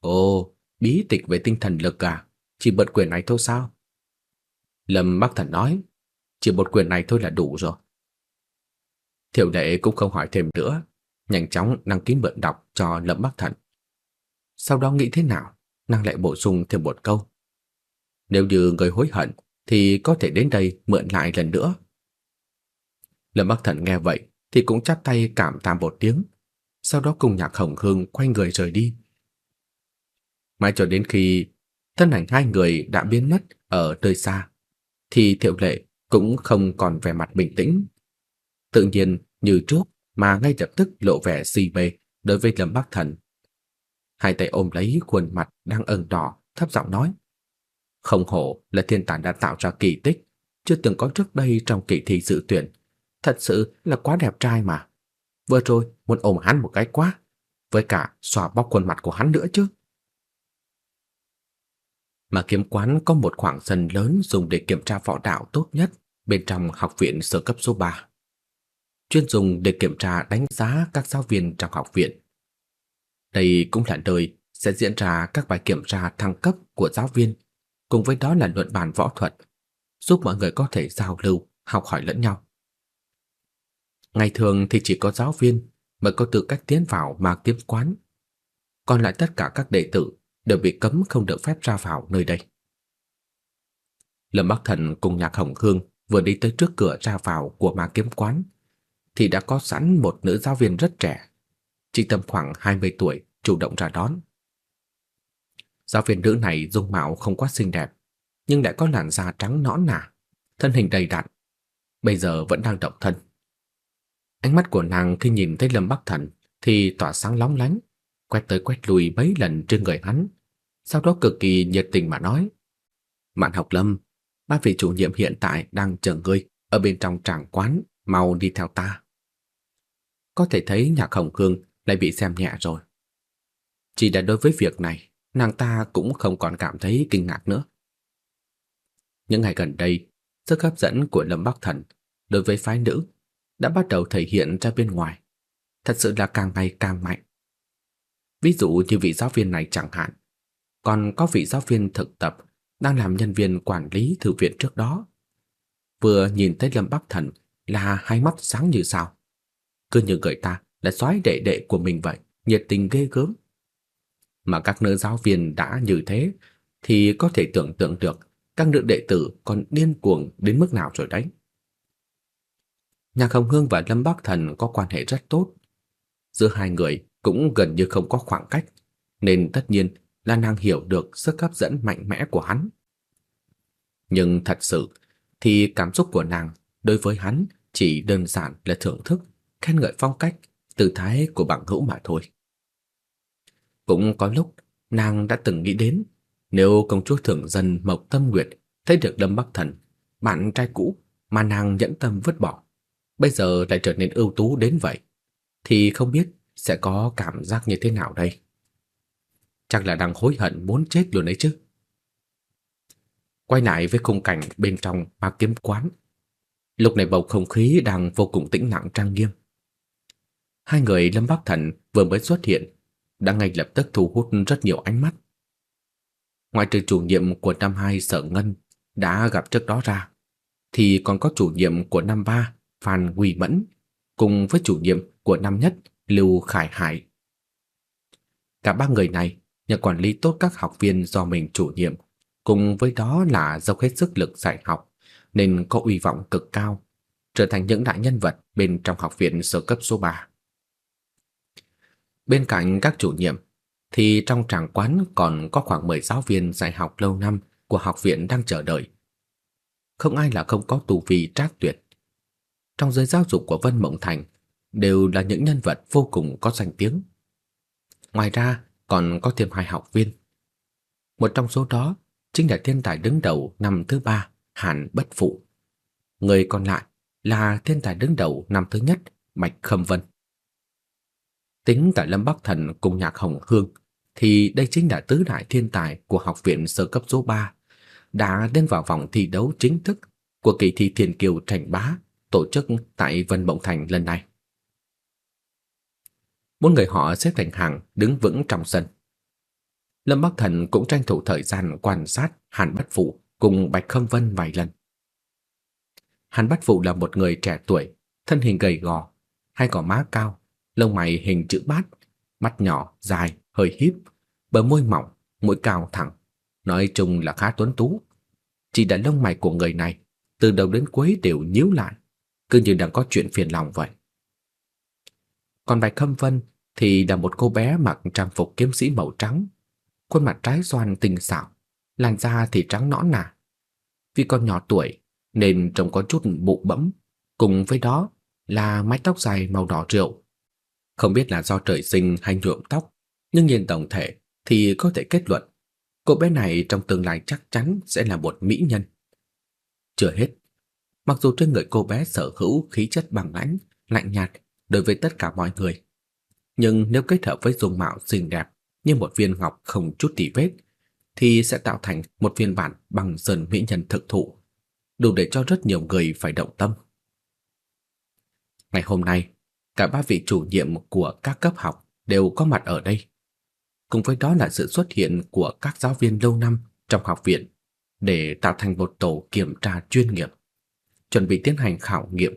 "Ồ, bí tịch về tinh thần lực à? Chỉ bật quyển này thôi sao?" Lâm Bắc Thần nói: "Chỉ một quyển này thôi là đủ rồi." Thiệu Lệ cũng không hỏi thêm nữa, nhanh chóng đăng ký mượn đọc cho Lâm Bắc Thần. Sau đó nghĩ thế nào, nàng lại bổ sung thêm một câu. Nếu như người hối hận thì có thể đến đây mượn lại lần nữa. Lâm Bắc Thần nghe vậy thì cũng chắp tay cảm tạ một tiếng, sau đó cùng Nhạc Hồng Hương quay người rời đi. Mãi cho đến khi thân ảnh hai người đã biến mất ở nơi xa, thì Thiệu Lệ cũng không còn vẻ mặt bình tĩnh. Tự nhiên như trước mà ngay lập tức lộ vẻ si mê đối với Lâm Bắc Thần. Hai tay ôm lấy khuôn mặt đang ửng đỏ, thấp giọng nói: "Không hổ là thiên tài đã tạo ra kỳ tích, chưa từng có trước đây trong kỳ thi dự tuyển, thật sự là quá đẹp trai mà. Vừa rồi muốn ôm hắn một cái quá, với cả xòa bóc khuôn mặt của hắn nữa chứ." Mà kiếm quán có một khoảng sân lớn dùng để kiểm tra võ đạo tốt nhất bên trong học viện sơ cấp số 3 chuyên dùng để kiểm tra đánh giá các giáo viên trong học viện. Đây cũng là nơi sẽ diễn ra các bài kiểm tra thăng cấp của giáo viên, cùng với đó là luận bàn võ thuật, giúp mọi người có thể giao lưu, học hỏi lẫn nhau. Ngày thường thì chỉ có giáo viên mới có tư cách tiến vào mà kiếm quán, còn lại tất cả các đệ tử đều bị cấm không được phép ra vào nơi đây. Lâm Bắc Thần cùng Nhạc Hồng Hương vừa đi tới trước cửa ra vào của ma kiếm quán thì đã có sẵn một nữ giáo viên rất trẻ, chỉ tầm khoảng 20 tuổi, chủ động ra đón. Giáo viên nữ này dung mạo không quá xinh đẹp, nhưng lại có làn da trắng nõn nà, thân hình đầy đặn, bây giờ vẫn đang động thân. Ánh mắt của nàng khi nhìn thấy Lâm Bắc Thần thì tỏa sáng lóng lánh, quét tới quét lui mấy lần trên người hắn, sau đó cực kỳ nhiệt tình mà nói: "Mạn Học Lâm, ba vị chủ nhiệm hiện tại đang chờ ngươi ở bên trong tràng quán, mau đi theo ta." Có thể thấy Nhạc Hồng Hương lại bị xem nhẹ rồi. Chỉ là đối với việc này, nàng ta cũng không còn cảm thấy kinh ngạc nữa. Những ngày gần đây, sức hấp dẫn của Lâm Bắc Thần đối với phái nữ đã bắt đầu thể hiện ra bên ngoài, thật sự là càng ngày càng mạnh. Ví dụ như vị giáo viên này chẳng hạn, còn có vị giáo viên thực tập đang làm nhân viên quản lý thư viện trước đó. Vừa nhìn thấy Lâm Bắc Thần là hai mắt sáng như sao cứ như người ta là soái đệ đệ của mình vậy, nhiệt tình ghê gớm. Mà các nữ giáo viên đã như thế thì có thể tưởng tượng được các nữ đệ tử còn điên cuồng đến mức nào rồi đấy. Nhạc Hồng Hương và Lâm Bắc Thần có quan hệ rất tốt. Giữa hai người cũng gần như không có khoảng cách, nên tất nhiên là nàng hiểu được sức hấp dẫn mạnh mẽ của hắn. Nhưng thật sự thì cảm xúc của nàng đối với hắn chỉ đơn giản là thưởng thức khen ngợi phong cách, tư thái của bằng hữu mà thôi. Cũng có lúc nàng đã từng nghĩ đến nếu công chúa thượng dân Mộc Tâm Nguyệt thấy được Lâm Bắc Thần, bạn trai cũ mà nàng nhẫn tâm vứt bỏ, bây giờ lại trở nên ưu tú đến vậy, thì không biết sẽ có cảm giác như thế nào đây. Chắc là đang hối hận muốn chết luôn đấy chứ. Quay lại với khung cảnh bên trong ma kiếm quán. Lúc này bầu không khí đang vô cùng tĩnh lặng trang nghiêm. Hai người Lâm Bắc Thần vừa mới xuất hiện, đã ngay lập tức thu hút rất nhiều ánh mắt. Ngoài trừ chủ nhiệm của năm 2 Sở Ngân đã gặp trước đó ra, thì còn có chủ nhiệm của năm 3 Phan Quỳ Mẫn cùng với chủ nhiệm của năm nhất Lưu Khải Hải. Cả ba người này nhờ quản lý tốt các học viên do mình chủ nhiệm, cùng với đó là dốc hết sức lực dạy học, nên có uy vọng cực cao, trở thành những đại nhân vật bên trong học viện sơ cấp số 3. Bên cạnh các chủ nhiệm thì trong tràng quán còn có khoảng 10 giáo viên dạy học lâu năm của học viện đang chờ đợi. Không ai là không có tu vi trác tuyệt. Trong giới giáo dục của Vân Mộng Thành đều là những nhân vật vô cùng có danh tiếng. Ngoài ra còn có thêm hai học viên. Một trong số đó chính là thiên tài đứng đầu năm thứ ba, Hàn Bất Phụ. Người còn lại là thiên tài đứng đầu năm thứ nhất, mạch Khâm Vân. Tính cả Lâm Bắc Thần cùng Nhạc Hồng Hương thì đây chính là tứ đại thiên tài của học viện sơ cấp số 3 đã đến vào vòng thi đấu chính thức của kỳ thi Thiên Kiều Tranh Bá tổ chức tại Vân Mộng Thành lần này. Bốn người họ xếp thành hàng đứng vững trong sân. Lâm Bắc Thần cũng tranh thủ thời gian quan sát Hàn Bất Phụ cùng Bạch Khâm Vân vài lần. Hàn Bất Phụ là một người trẻ tuổi, thân hình gầy gò, hai gò má cao, lông mày hình chữ bát, mắt nhỏ, dài, hơi híp, bờ môi mỏng, mũi cao thẳng, nói chung là khá tuấn tú. Chỉ đã lông mày của người này từ đầu đến cuối đều nhíu lại, cứ như đang có chuyện phiền lòng vậy. Còn Bạch Khâm Vân thì là một cô bé mặc trang phục kiếm sĩ màu trắng, khuôn mặt trái xoan tinh xảo, làn da thì trắng nõn nà. Vì còn nhỏ tuổi nên trông có chút bụ bẫm, cùng với đó là mái tóc dài màu đỏ rượu. Không biết là do trời sinh hay nhuộm tóc, nhưng nhìn tổng thể thì có thể kết luận cô bé này trong tương lai chắc chắn sẽ là một mỹ nhân. Chưa hết, mặc dù trên người cô bé sở hữu khí chất bằng lãnh, lạnh nhạt đối với tất cả mọi người, nhưng nếu kết hợp với dung mạo xinh đẹp như một viên ngọc không chút tì vết thì sẽ tạo thành một phiên bản bằng sơn mỹ nhân thực thụ, đủ để cho rất nhiều người phải động tâm. Ngày hôm nay, cả ba vị chủ nhiệm của các cấp học đều có mặt ở đây. Cùng với đó là sự xuất hiện của các giáo viên lâu năm trong học viện để tạo thành một tổ kiểm tra chuyên nghiệp, chuẩn bị tiến hành khảo nghiệm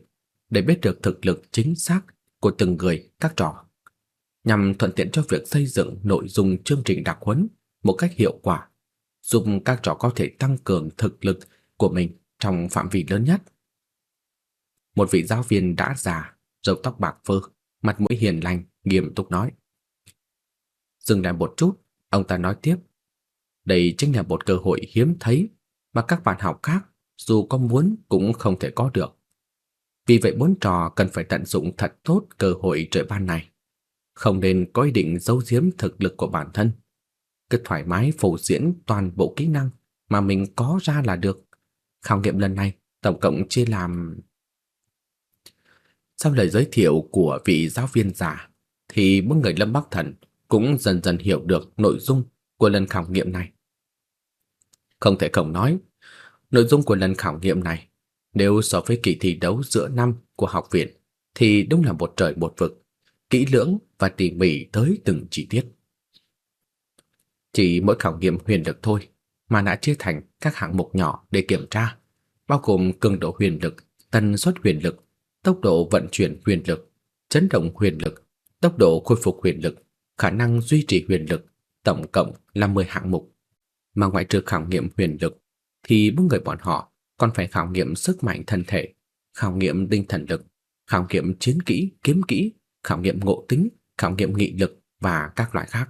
để biết được thực lực chính xác của từng người các trò, nhằm thuận tiện cho việc xây dựng nội dung chương trình đặc huấn một cách hiệu quả, giúp các trò có thể tăng cường thực lực của mình trong phạm vi lớn nhất. Một vị giáo viên đã già, râu tóc bạc phơ, mặt mũi hiền lành, nghiêm túc nói. Dừng lại một chút, ông ta nói tiếp. Đây chính là một cơ hội hiếm thấy mà các bạn học khác dù có muốn cũng không thể có được. Vì vậy bốn trò cần phải tận dụng thật tốt cơ hội trời ban này. Không nên có ý định giấu giếm thực lực của bản thân. Cứ thoải mái phổ diễn toàn bộ kỹ năng mà mình có ra là được. Khảo nghiệm lần này tổng cộng chia làm sau lời giới thiệu của vị giáo viên già thì mỗi người Lâm Bắc Thần cũng dần dần hiểu được nội dung của lần khảo nghiệm này. Không thể không nói, nội dung của lần khảo nghiệm này nếu so với kỳ thi đấu giữa năm của học viện thì đúng là một trời một vực, kỹ lưỡng và tỉ mỉ tới từng chi tiết. Chỉ mỗi khảo nghiệm huyền lực thôi mà đã chia thành các hạng mục nhỏ để kiểm tra, bao gồm cường độ huyền lực, tần suất huyền lực, tốc độ vận chuyển huyền lực, chấn động huyền lực, tốc độ khôi phục huyền lực, khả năng duy trì huyền lực, tổng cộng là 10 hạng mục. Mà ngoại trừ khảo nghiệm huyền lực thì bốn người bọn họ còn phải khảo nghiệm sức mạnh thân thể, khảo nghiệm tinh thần lực, khảo nghiệm chiến kỹ, kiếm kỹ, khảo nghiệm ngộ tính, khảo nghiệm nghị lực và các loại khác.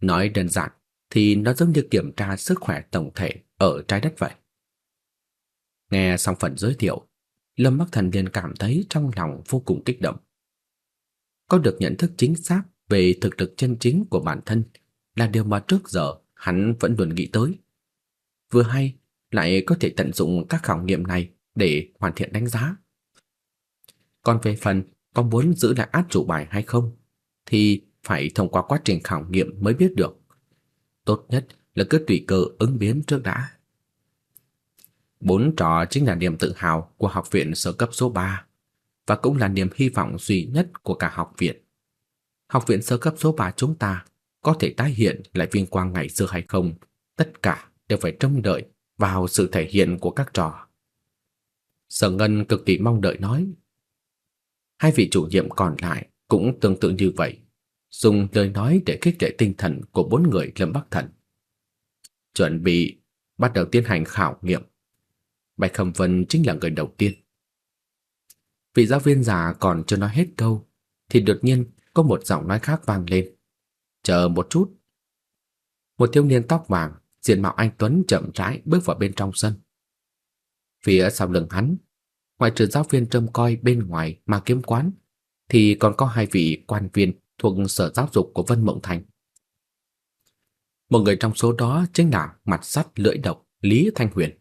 Nói đơn giản thì nó giống như kiểm tra sức khỏe tổng thể ở trái đất vậy. Nghe xong phần giới thiệu, Lâm Bắc Thần liền cảm thấy trong lòng vô cùng kích động. Có được nhận thức chính xác về thực lực chân chính của bản thân là điều mà trước giờ hắn vẫn luôn nghĩ tới. Vừa hay lại có thể tận dụng các khảo nghiệm này để hoàn thiện đánh giá. Còn về phần có muốn giữ lại át chủ bài hay không thì phải thông qua quá trình khảo nghiệm mới biết được. Tốt nhất là cứ tùy cơ ứng biến trước đã. Bốn trò chính là niềm tự hào của học viện sơ cấp số 3 và cũng là niềm hy vọng duy nhất của cả học viện. Học viện sơ cấp số 3 chúng ta có thể tái hiện lại vinh quang ngày xưa hay không, tất cả đều phải trông đợi vào sự thể hiện của các trò. Sở Ngân cực kỳ mong đợi nói. Hai vị chủ nhiệm còn lại cũng tương tự như vậy, dùng lời nói để kích lệ tinh thần của bốn người Lâm Bắc Thần. Chuẩn bị bắt đầu tiến hành khảo nghiệm. Bạch Khâm Vân chính là người đầu tiên. Vị giáo viên già còn chưa nói hết câu thì đột nhiên có một giọng nói khác vang lên. chờ một chút. Một thiếu niên tóc vàng, diện mạo anh tuấn chậm rãi bước vào bên trong sân. Phía sau lưng hắn, ngoài trừ giáo viên trông coi bên ngoài mà kiếm quán, thì còn có hai vị quan viên thuộc sở giáo dục của Vân Mộng Thành. Một người trong số đó chính là mặt sắt lưỡi độc Lý Thanh Huyền.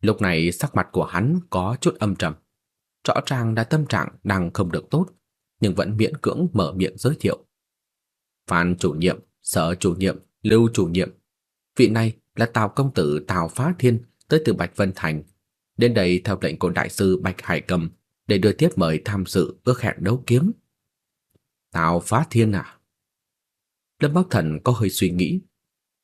Lúc này sắc mặt của hắn có chút âm trầm. Rõ ràng là tâm trạng đang không được tốt, nhưng vẫn miễn cưỡng mở miệng giới thiệu. Phan chủ nhiệm, sở chủ nhiệm, lưu chủ nhiệm. Vị này là Tào công tử Tào Phá Thiên tới từ Bạch Vân Thành, đến đây theo lệnh của đại sư Bạch Hải Cầm để đưa tiếp mời tham dự ước hẹn đấu kiếm. Tào Phá Thiên à? Lâm Bắc Thần có hơi suy nghĩ,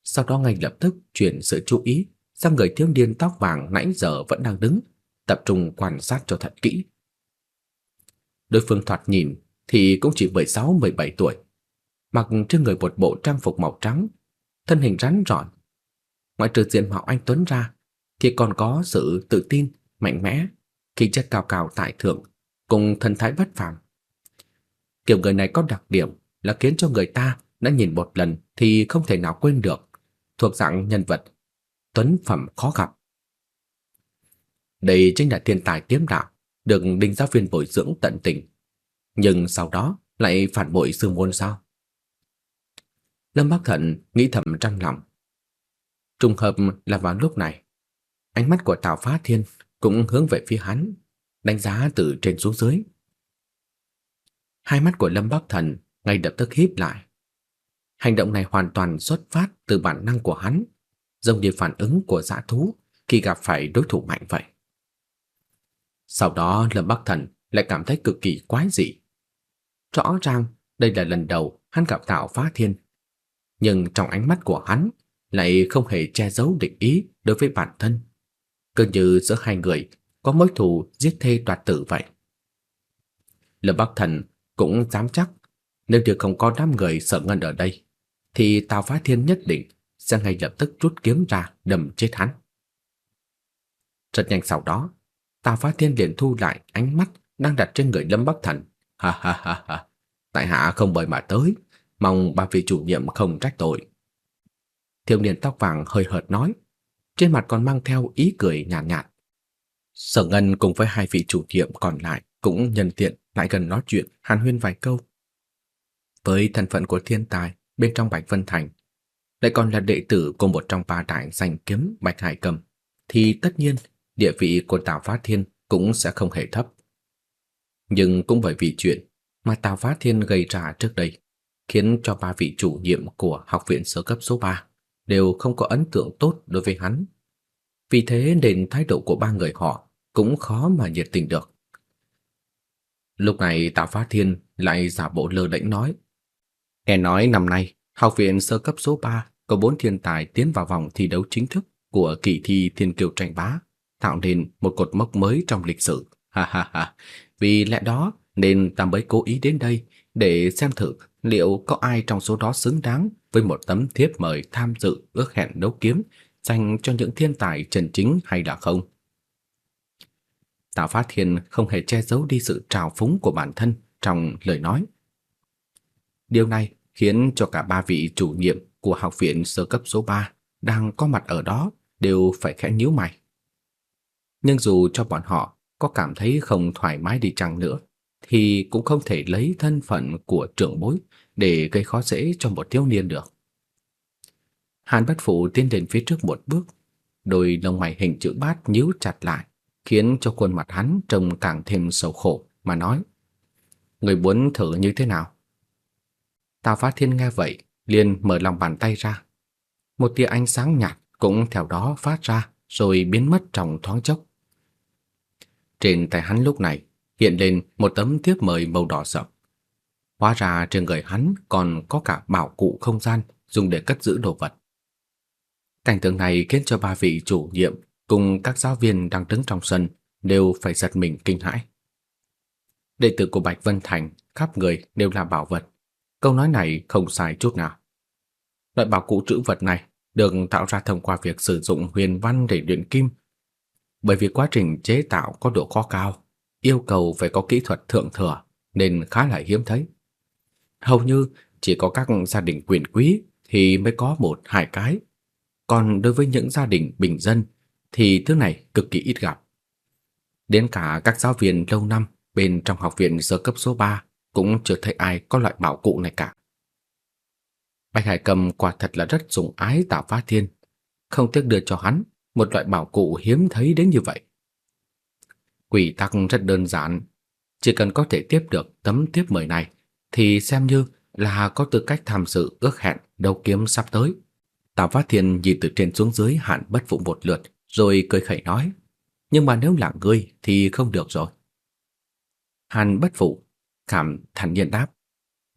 sau đó ngay lập tức chuyển sự chú ý sang người thiếu niên tóc vàng nãy giờ vẫn đang đứng, tập trung quan sát cho thật kỹ. Đối phương thoạt nhìn thì cũng chỉ 16-17 tuổi, mặc trên người một bộ trang phục màu trắng, thân hình rắn rỏi. Ngoại trừ diện mạo anh tuấn ra, thì còn có sự tự tin, mạnh mẽ, khí chất cao cao tại thượng, cùng thần thái bất phàm. Kiểu người này có đặc điểm là khiến cho người ta đã nhìn một lần thì không thể nào quên được, thuộc dạng nhân vật tuấn phẩm khó gặp. Đây chính là thiên tài tiếm đạo, được đinh giáo viên bồi dưỡng tận tình, nhưng sau đó lại phản bội sư môn sao? Lâm Bắc Thận nghĩ thầm trong lòng. Trùng hợp là vào lúc này, ánh mắt của Tào Phá Thiên cũng hướng về phía hắn, đánh giá từ trên xuống dưới. Hai mắt của Lâm Bắc Thần ngay lập tức híp lại. Hành động này hoàn toàn xuất phát từ bản năng của hắn, giống như phản ứng của dã thú khi gặp phải đối thủ mạnh vậy. Sau đó Lâm Bắc Thần lại cảm thấy cực kỳ quái dị. Rõ ràng đây là lần đầu hắn gặp Tào Phá Thiên, nhưng trong ánh mắt của hắn lại không hề che giấu định ý đối với bản thân, cứ như giữa hai người có mối thù giết thê đoạt tử vậy. Lâm Bắc Thần cũng dám chắc nếu như không có đám người sợ ngân ở đây, thì Tào Phá Thiên nhất định sẽ ngay lập tức rút kiếm ra đâm chết hắn. Rất nhanh sau đó, Tào Phá Thiên liền thu lại ánh mắt đang đặt trên người Lâm Bắc Thần. Ha ha ha ha, tại hạ không bởi mà tới, mong ba vị chủ nhiệm không trách tội. Thiếu niên tóc vàng hơi hợt nói, trên mặt còn mang theo ý cười nhàn nhạt, nhạt. Sở Ngân cùng với hai vị chủ nhiệm còn lại cũng nhân tiện lại gần nói chuyện hàn huyên vài câu. Với thân phận của thiên tài bên trong Bạch Vân Thành, lại còn là đệ tử của một trong ba đại danh kiếm Bạch Hải Cầm, thì tất nhiên địa vị của Tào Phát Thiên cũng sẽ không hề thấp. Nhưng cũng bởi vì chuyện mà Tào Phát Thiên gây ra trước đây, khiến cho ba vị chủ nhiệm của học viện sơ cấp số 3 đều không có ấn tượng tốt đối với hắn. Vì thế nên thái độ của ba người họ cũng khó mà nhiệt tình được. Lúc này Tào Phát Thiên lại giả bộ lơ đễnh nói: "Nghe nói năm nay, học viện sơ cấp số 3 có bốn thiên tài tiến vào vòng thi đấu chính thức của kỳ thi Thiên Kiều tranh bá, tạo nên một cột mốc mới trong lịch sử. Ha ha ha. Vì lẽ đó nên ta mới cố ý đến đây để xem thử liệu có ai trong số đó xứng đáng với một tấm thiếp mời tham dự ước hẹn đấu kiếm dành cho những thiên tài chân chính hay là không. Tạ Phát Thiên không hề che giấu đi sự trào phúng của bản thân trong lời nói. Điều này khiến cho cả ba vị chủ nhiệm của học viện sơ cấp số 3 đang có mặt ở đó đều phải khẽ nhíu mày. Nhưng dù cho bọn họ có cảm thấy không thoải mái đi chăng nữa, thì cũng không thể lấy thân phận của trưởng bối để gây khó dễ cho một thiếu niên được. Hàn Bất Phụ tiến đến phía trước một bước, đôi lông mày hình chữ bát nhíu chặt lại, khiến cho khuôn mặt hắn trông càng thêm sầu khổ mà nói: "Người muốn thử như thế nào?" Tào Phát Thiên nghe vậy, liền mở lòng bàn tay ra. Một tia ánh sáng nhạt cũng theo đó phát ra rồi biến mất trong thoáng chốc. Trên tay hắn lúc này hiện lên một tấm thiếp mời màu đỏ sậm. Hóa ra trên người hắn còn có cả bảo cụ không gian dùng để cất giữ đồ vật. Cảnh tượng này khiến cho ba vị chủ nhiệm cùng các giáo viên đang đứng trong sân đều phải giật mình kinh hãi. Đệ tử của Bạch Vân Thành khắp người đều là bảo vật. Câu nói này không sai chút nào. Loại bảo cụ trữ vật này được tạo ra thông qua việc sử dụng huyền văn để luyện kim. Bởi vì quá trình chế tạo có độ khó cao, yêu cầu phải có kỹ thuật thượng thừa nên khá là hiếm thấy. Hầu như chỉ có các gia đình quyền quý thì mới có một hai cái. Còn đối với những gia đình bình dân thì thứ này cực kỳ ít gặp. Đến cả các giáo viên lâu năm bên trong học viện sơ cấp số 3 cũng chưa thấy ai có loại bảo cụ này cả. Bạch Hải Cầm quả thật là rất sủng ái Tạ Phá Thiên, không tiếc đưa cho hắn một loại bảo cụ hiếm thấy đến như vậy. Quỷ tắc rất đơn giản, chỉ cần có thể tiếp được tấm tiếp mời này thì xem như là có tư cách tham dự ước hẹn đấu kiếm sắp tới. Tạ Phá Thiên nhìn từ trên xuống dưới hạn bất phụ một lượt, rồi cười khẩy nói, nhưng mà nếu là ngươi thì không được rồi. Hàn bất phụ, cảm thản nhiên đáp,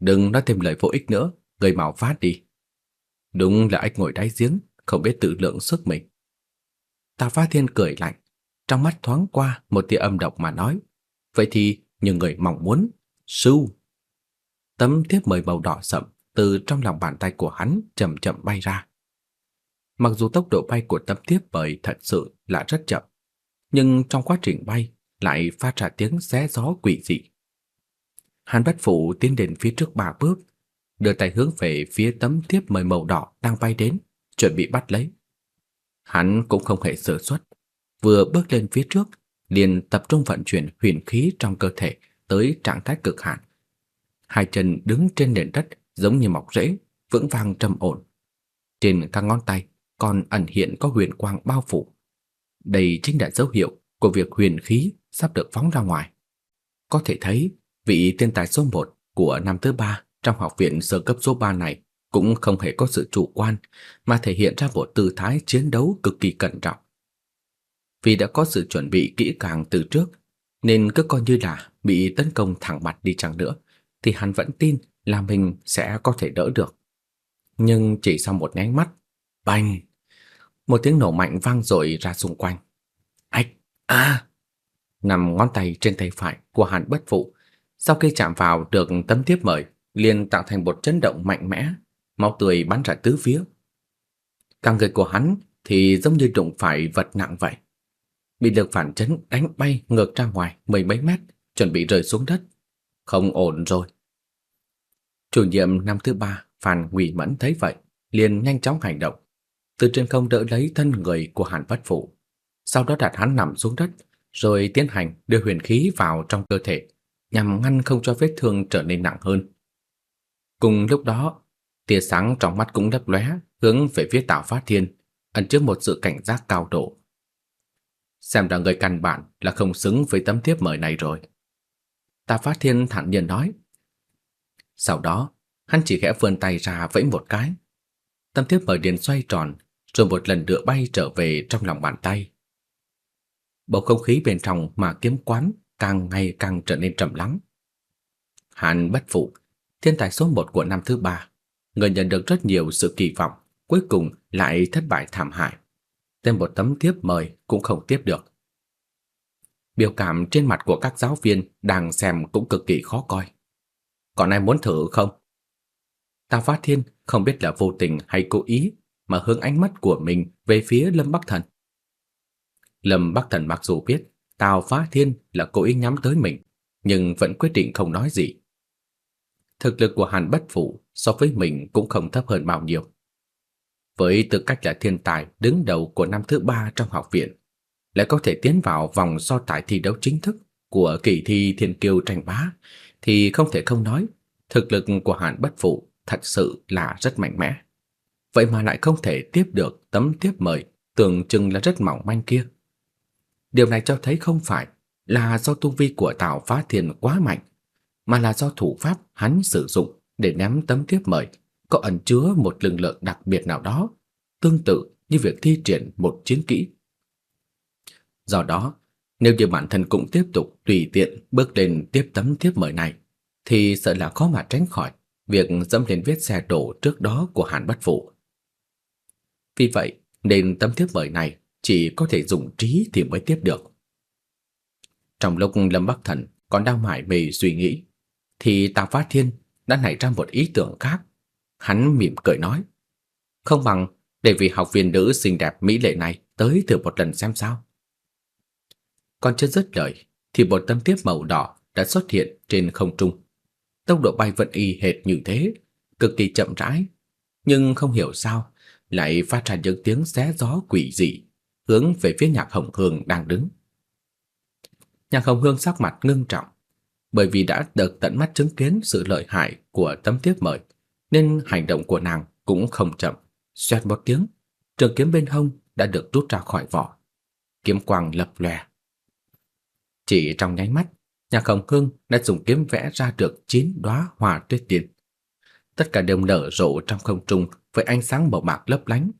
đừng nói thêm lời vô ích nữa, gây mau phát đi. Đúng là anh ngồi đáy giếng, không biết tự lượng sức mình. Tà Phá Thiên cười lạnh, trong mắt thoáng qua một tia âm độc mà nói, vậy thì như người mong muốn, sưu. Tấm thiếp mời màu đỏ sậm từ trong lòng bàn tay của hắn chậm chậm bay ra. Mặc dù tốc độ bay của tấm thiếp mời thật sự là rất chậm, nhưng trong quá trình bay lại phát ra tiếng xé gió quỷ dị. Hàn Bách Phụ tiến đến phía trước ba bước, đưa tay hướng về phía tấm thiếp mời màu đỏ đang bay đến, chuẩn bị bắt lấy. Hắn cũng không hề sơ suất, vừa bước lên phía trước, liền tập trung vận chuyển huyền khí trong cơ thể tới trạng thái cực hạn. Hai chân đứng trên nền đất giống như mọc rễ, vững vàng trầm ổn. Trên các ngón tay còn ẩn hiện có huyền quang bao phủ. Đây chính là dấu hiệu của việc huyền khí sắp được phóng ra ngoài. Có thể thấy, vị thiên tài số 1 của năm thứ ba trong học viện sơ cấp số 3 này cũng không hề có sự chủ quan mà thể hiện ra một tư thái chiến đấu cực kỳ cẩn trọng. Vì đã có sự chuẩn bị kỹ càng từ trước, nên cứ coi như là bị tấn công thẳng mặt đi chăng nữa, thì hắn vẫn tin là mình sẽ có thể đỡ được. Nhưng chỉ sau một nháy mắt, bành, một tiếng nổ mạnh vang dội ra xung quanh. Ách, a! Nằm ngón tay trên tay phải của Hàn Bất Phụ, sau khi chạm vào được tấm tiếp mời, liền tạo thành một chấn động mạnh mẽ, máu tươi bắn ra tứ phía. Cả người của hắn thì giống như đụng phải vật nặng vậy. Bị lực phản chấn đánh bay ngược ra ngoài mười mấy mét, chuẩn bị rơi xuống đất. Không ổn rồi. Chủ nhiệm năm thứ ba Phan Ngụy Mẫn thấy vậy, liền nhanh chóng hành động, từ trên không đỡ lấy thân người của Hàn Bất Phụ, sau đó đặt hắn nằm xuống đất, rồi tiến hành đưa huyền khí vào trong cơ thể, nhằm ngăn không cho vết thương trở nên nặng hơn. Cùng lúc đó, tia sáng trong mắt cũng lấp lóe, hướng về phía Tào Phát Thiên, ẩn chứa một sự cảnh giác cao độ. Xem ra người căn bản là không xứng với tấm thiếp mời này rồi. Tào Phát Thiên thản nhiên nói. Sau đó, hắn chỉ khẽ vươn tay ra vẫy một cái. Tấm thiếp mời điện xoay tròn, rồi một lần nữa bay trở về trong lòng bàn tay. Bầu không khí bên trong mà kiếm quán càng ngày càng trở nên trầm lắng. Hàn bất phụ, thiên tài số một của năm thứ ba, người nhận được rất nhiều sự kỳ vọng, cuối cùng lại thất bại thảm hại. Thêm một tấm tiếp mời cũng không tiếp được. Biểu cảm trên mặt của các giáo viên đang xem cũng cực kỳ khó coi. Còn ai muốn thử không? Tào Phát Thiên không biết là vô tình hay cố ý mà hướng ánh mắt của mình về phía Lâm Bắc Thần. Lâm Bắc Thần mặc dù biết Tào Phá Thiên là cố ý nhắm tới mình, nhưng vẫn quyết định không nói gì. Thực lực của Hàn Bất Phụ so với mình cũng không thấp hơn bao nhiêu. Với tư cách là thiên tài đứng đầu của năm thứ ba trong học viện, lại có thể tiến vào vòng so tài thi đấu chính thức của kỳ thi thiên kiêu tranh bá, thì không thể không nói, thực lực của Hàn Bất Phụ thật sự là rất mạnh mẽ. Vậy mà lại không thể tiếp được tấm tiếp mời tưởng chừng là rất mỏng manh kia. Điều này cho thấy không phải là do tu vi của Tào Phá Thiên quá mạnh, mà là do thủ pháp hắn sử dụng để ném tấm tiếp mời có ẩn chứa một lực lượng đặc biệt nào đó, tương tự như việc thi triển một chiến kỹ. Do đó, nếu như bản thân cũng tiếp tục tùy tiện bước lên tiếp tấm tiếp mời này, thì sợ là khó mà tránh khỏi việc dẫm lên vết xe đổ trước đó của Hàn Bất Phụ. Vì vậy, nên tấm tiếp mời này chỉ có thể dùng trí thì mới tiếp được. Trong lúc Lâm Bắc Thần còn đang mải mê suy nghĩ, thì Tào Phát Thiên đã nảy ra một ý tưởng khác. Hắn mỉm cười nói, không bằng để vị học viên nữ xinh đẹp mỹ lệ này tới thử một lần xem sao. Còn chưa dứt lời, thì một tấm tiếp màu đỏ đã xuất hiện trên không trung. Tốc độ bay vẫn y hệt như thế, cực kỳ chậm rãi, nhưng không hiểu sao lại phát ra những tiếng xé gió quỷ dị hướng về phía Nhạc Hồng Hương đang đứng. Nhạc Hồng Hương sắc mặt ngưng trọng, bởi vì đã được tận mắt chứng kiến sự lợi hại của tấm thiếp mời, nên hành động của nàng cũng không chậm, xoẹt một tiếng, trường kiếm bên hông đã được rút ra khỏi vỏ. Kiếm quang lập lòe. Chỉ trong nháy mắt, Nhạc Hồng Hương đã dùng kiếm vẽ ra được chín đóa hoa tuyết tiên. Tất cả đều nở rộ trong không trung với ánh sáng màu bạc lấp lánh.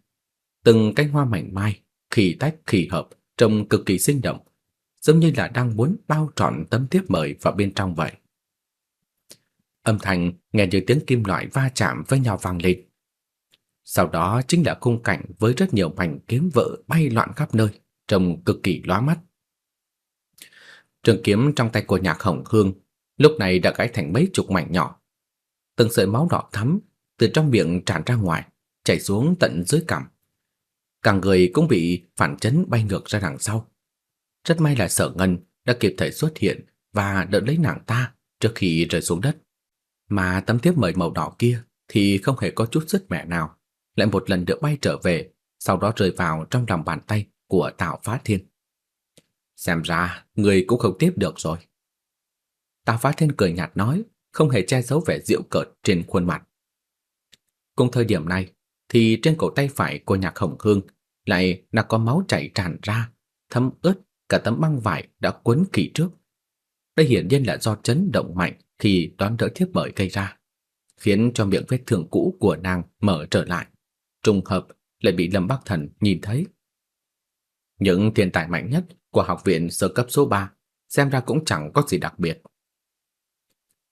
Từng cánh hoa mảnh mai, khi tách khi hợp, trông cực kỳ sinh động, giống như là đang muốn bao trọn tấm thiếp mời vào bên trong vậy. Âm thanh nghe như tiếng kim loại va chạm với nhau vang lên. Sau đó chính là khung cảnh với rất nhiều mảnh kiếm vỡ bay loạn khắp nơi, trông cực kỳ lóa mắt. Trường kiếm trong tay của Nhạc Hồng Hương lúc này đã gãy thành mấy chục mảnh nhỏ. Từng sợi máu đỏ thắm từ trong miệng tràn ra ngoài, chảy xuống tận dưới cằm. Cả người cũng bị phản chấn bay ngược ra đằng sau. Rất may là Sở Ngân đã kịp thời xuất hiện và đỡ lấy nàng ta trước khi rơi xuống đất. Mà tấm thiếp mời màu đỏ kia thì không hề có chút sức mẻ nào, lại một lần nữa bay trở về, sau đó rơi vào trong lòng bàn tay của Tào Phá Thiên. Xem ra, người cũng không tiếp được rồi. Tào Phá Thiên cười nhạt nói, không hề che giấu vẻ giễu cợt trên khuôn mặt. Cùng thời điểm này, thì trên cổ tay phải của Nhạc Hồng Hương lại là có máu chảy tràn ra, thấm ướt cả tấm băng vải đã quấn kỹ trước. Đây hiển nhiên là do chấn động mạnh khi toán đỡ thiếp mời gây ra, khiến cho miệng vết thương cũ của nàng mở trở lại. Trùng hợp lại bị Lâm Bắc Thần nhìn thấy. Những thiên tài mạnh nhất của học viện sơ cấp số 3 xem ra cũng chẳng có gì đặc biệt.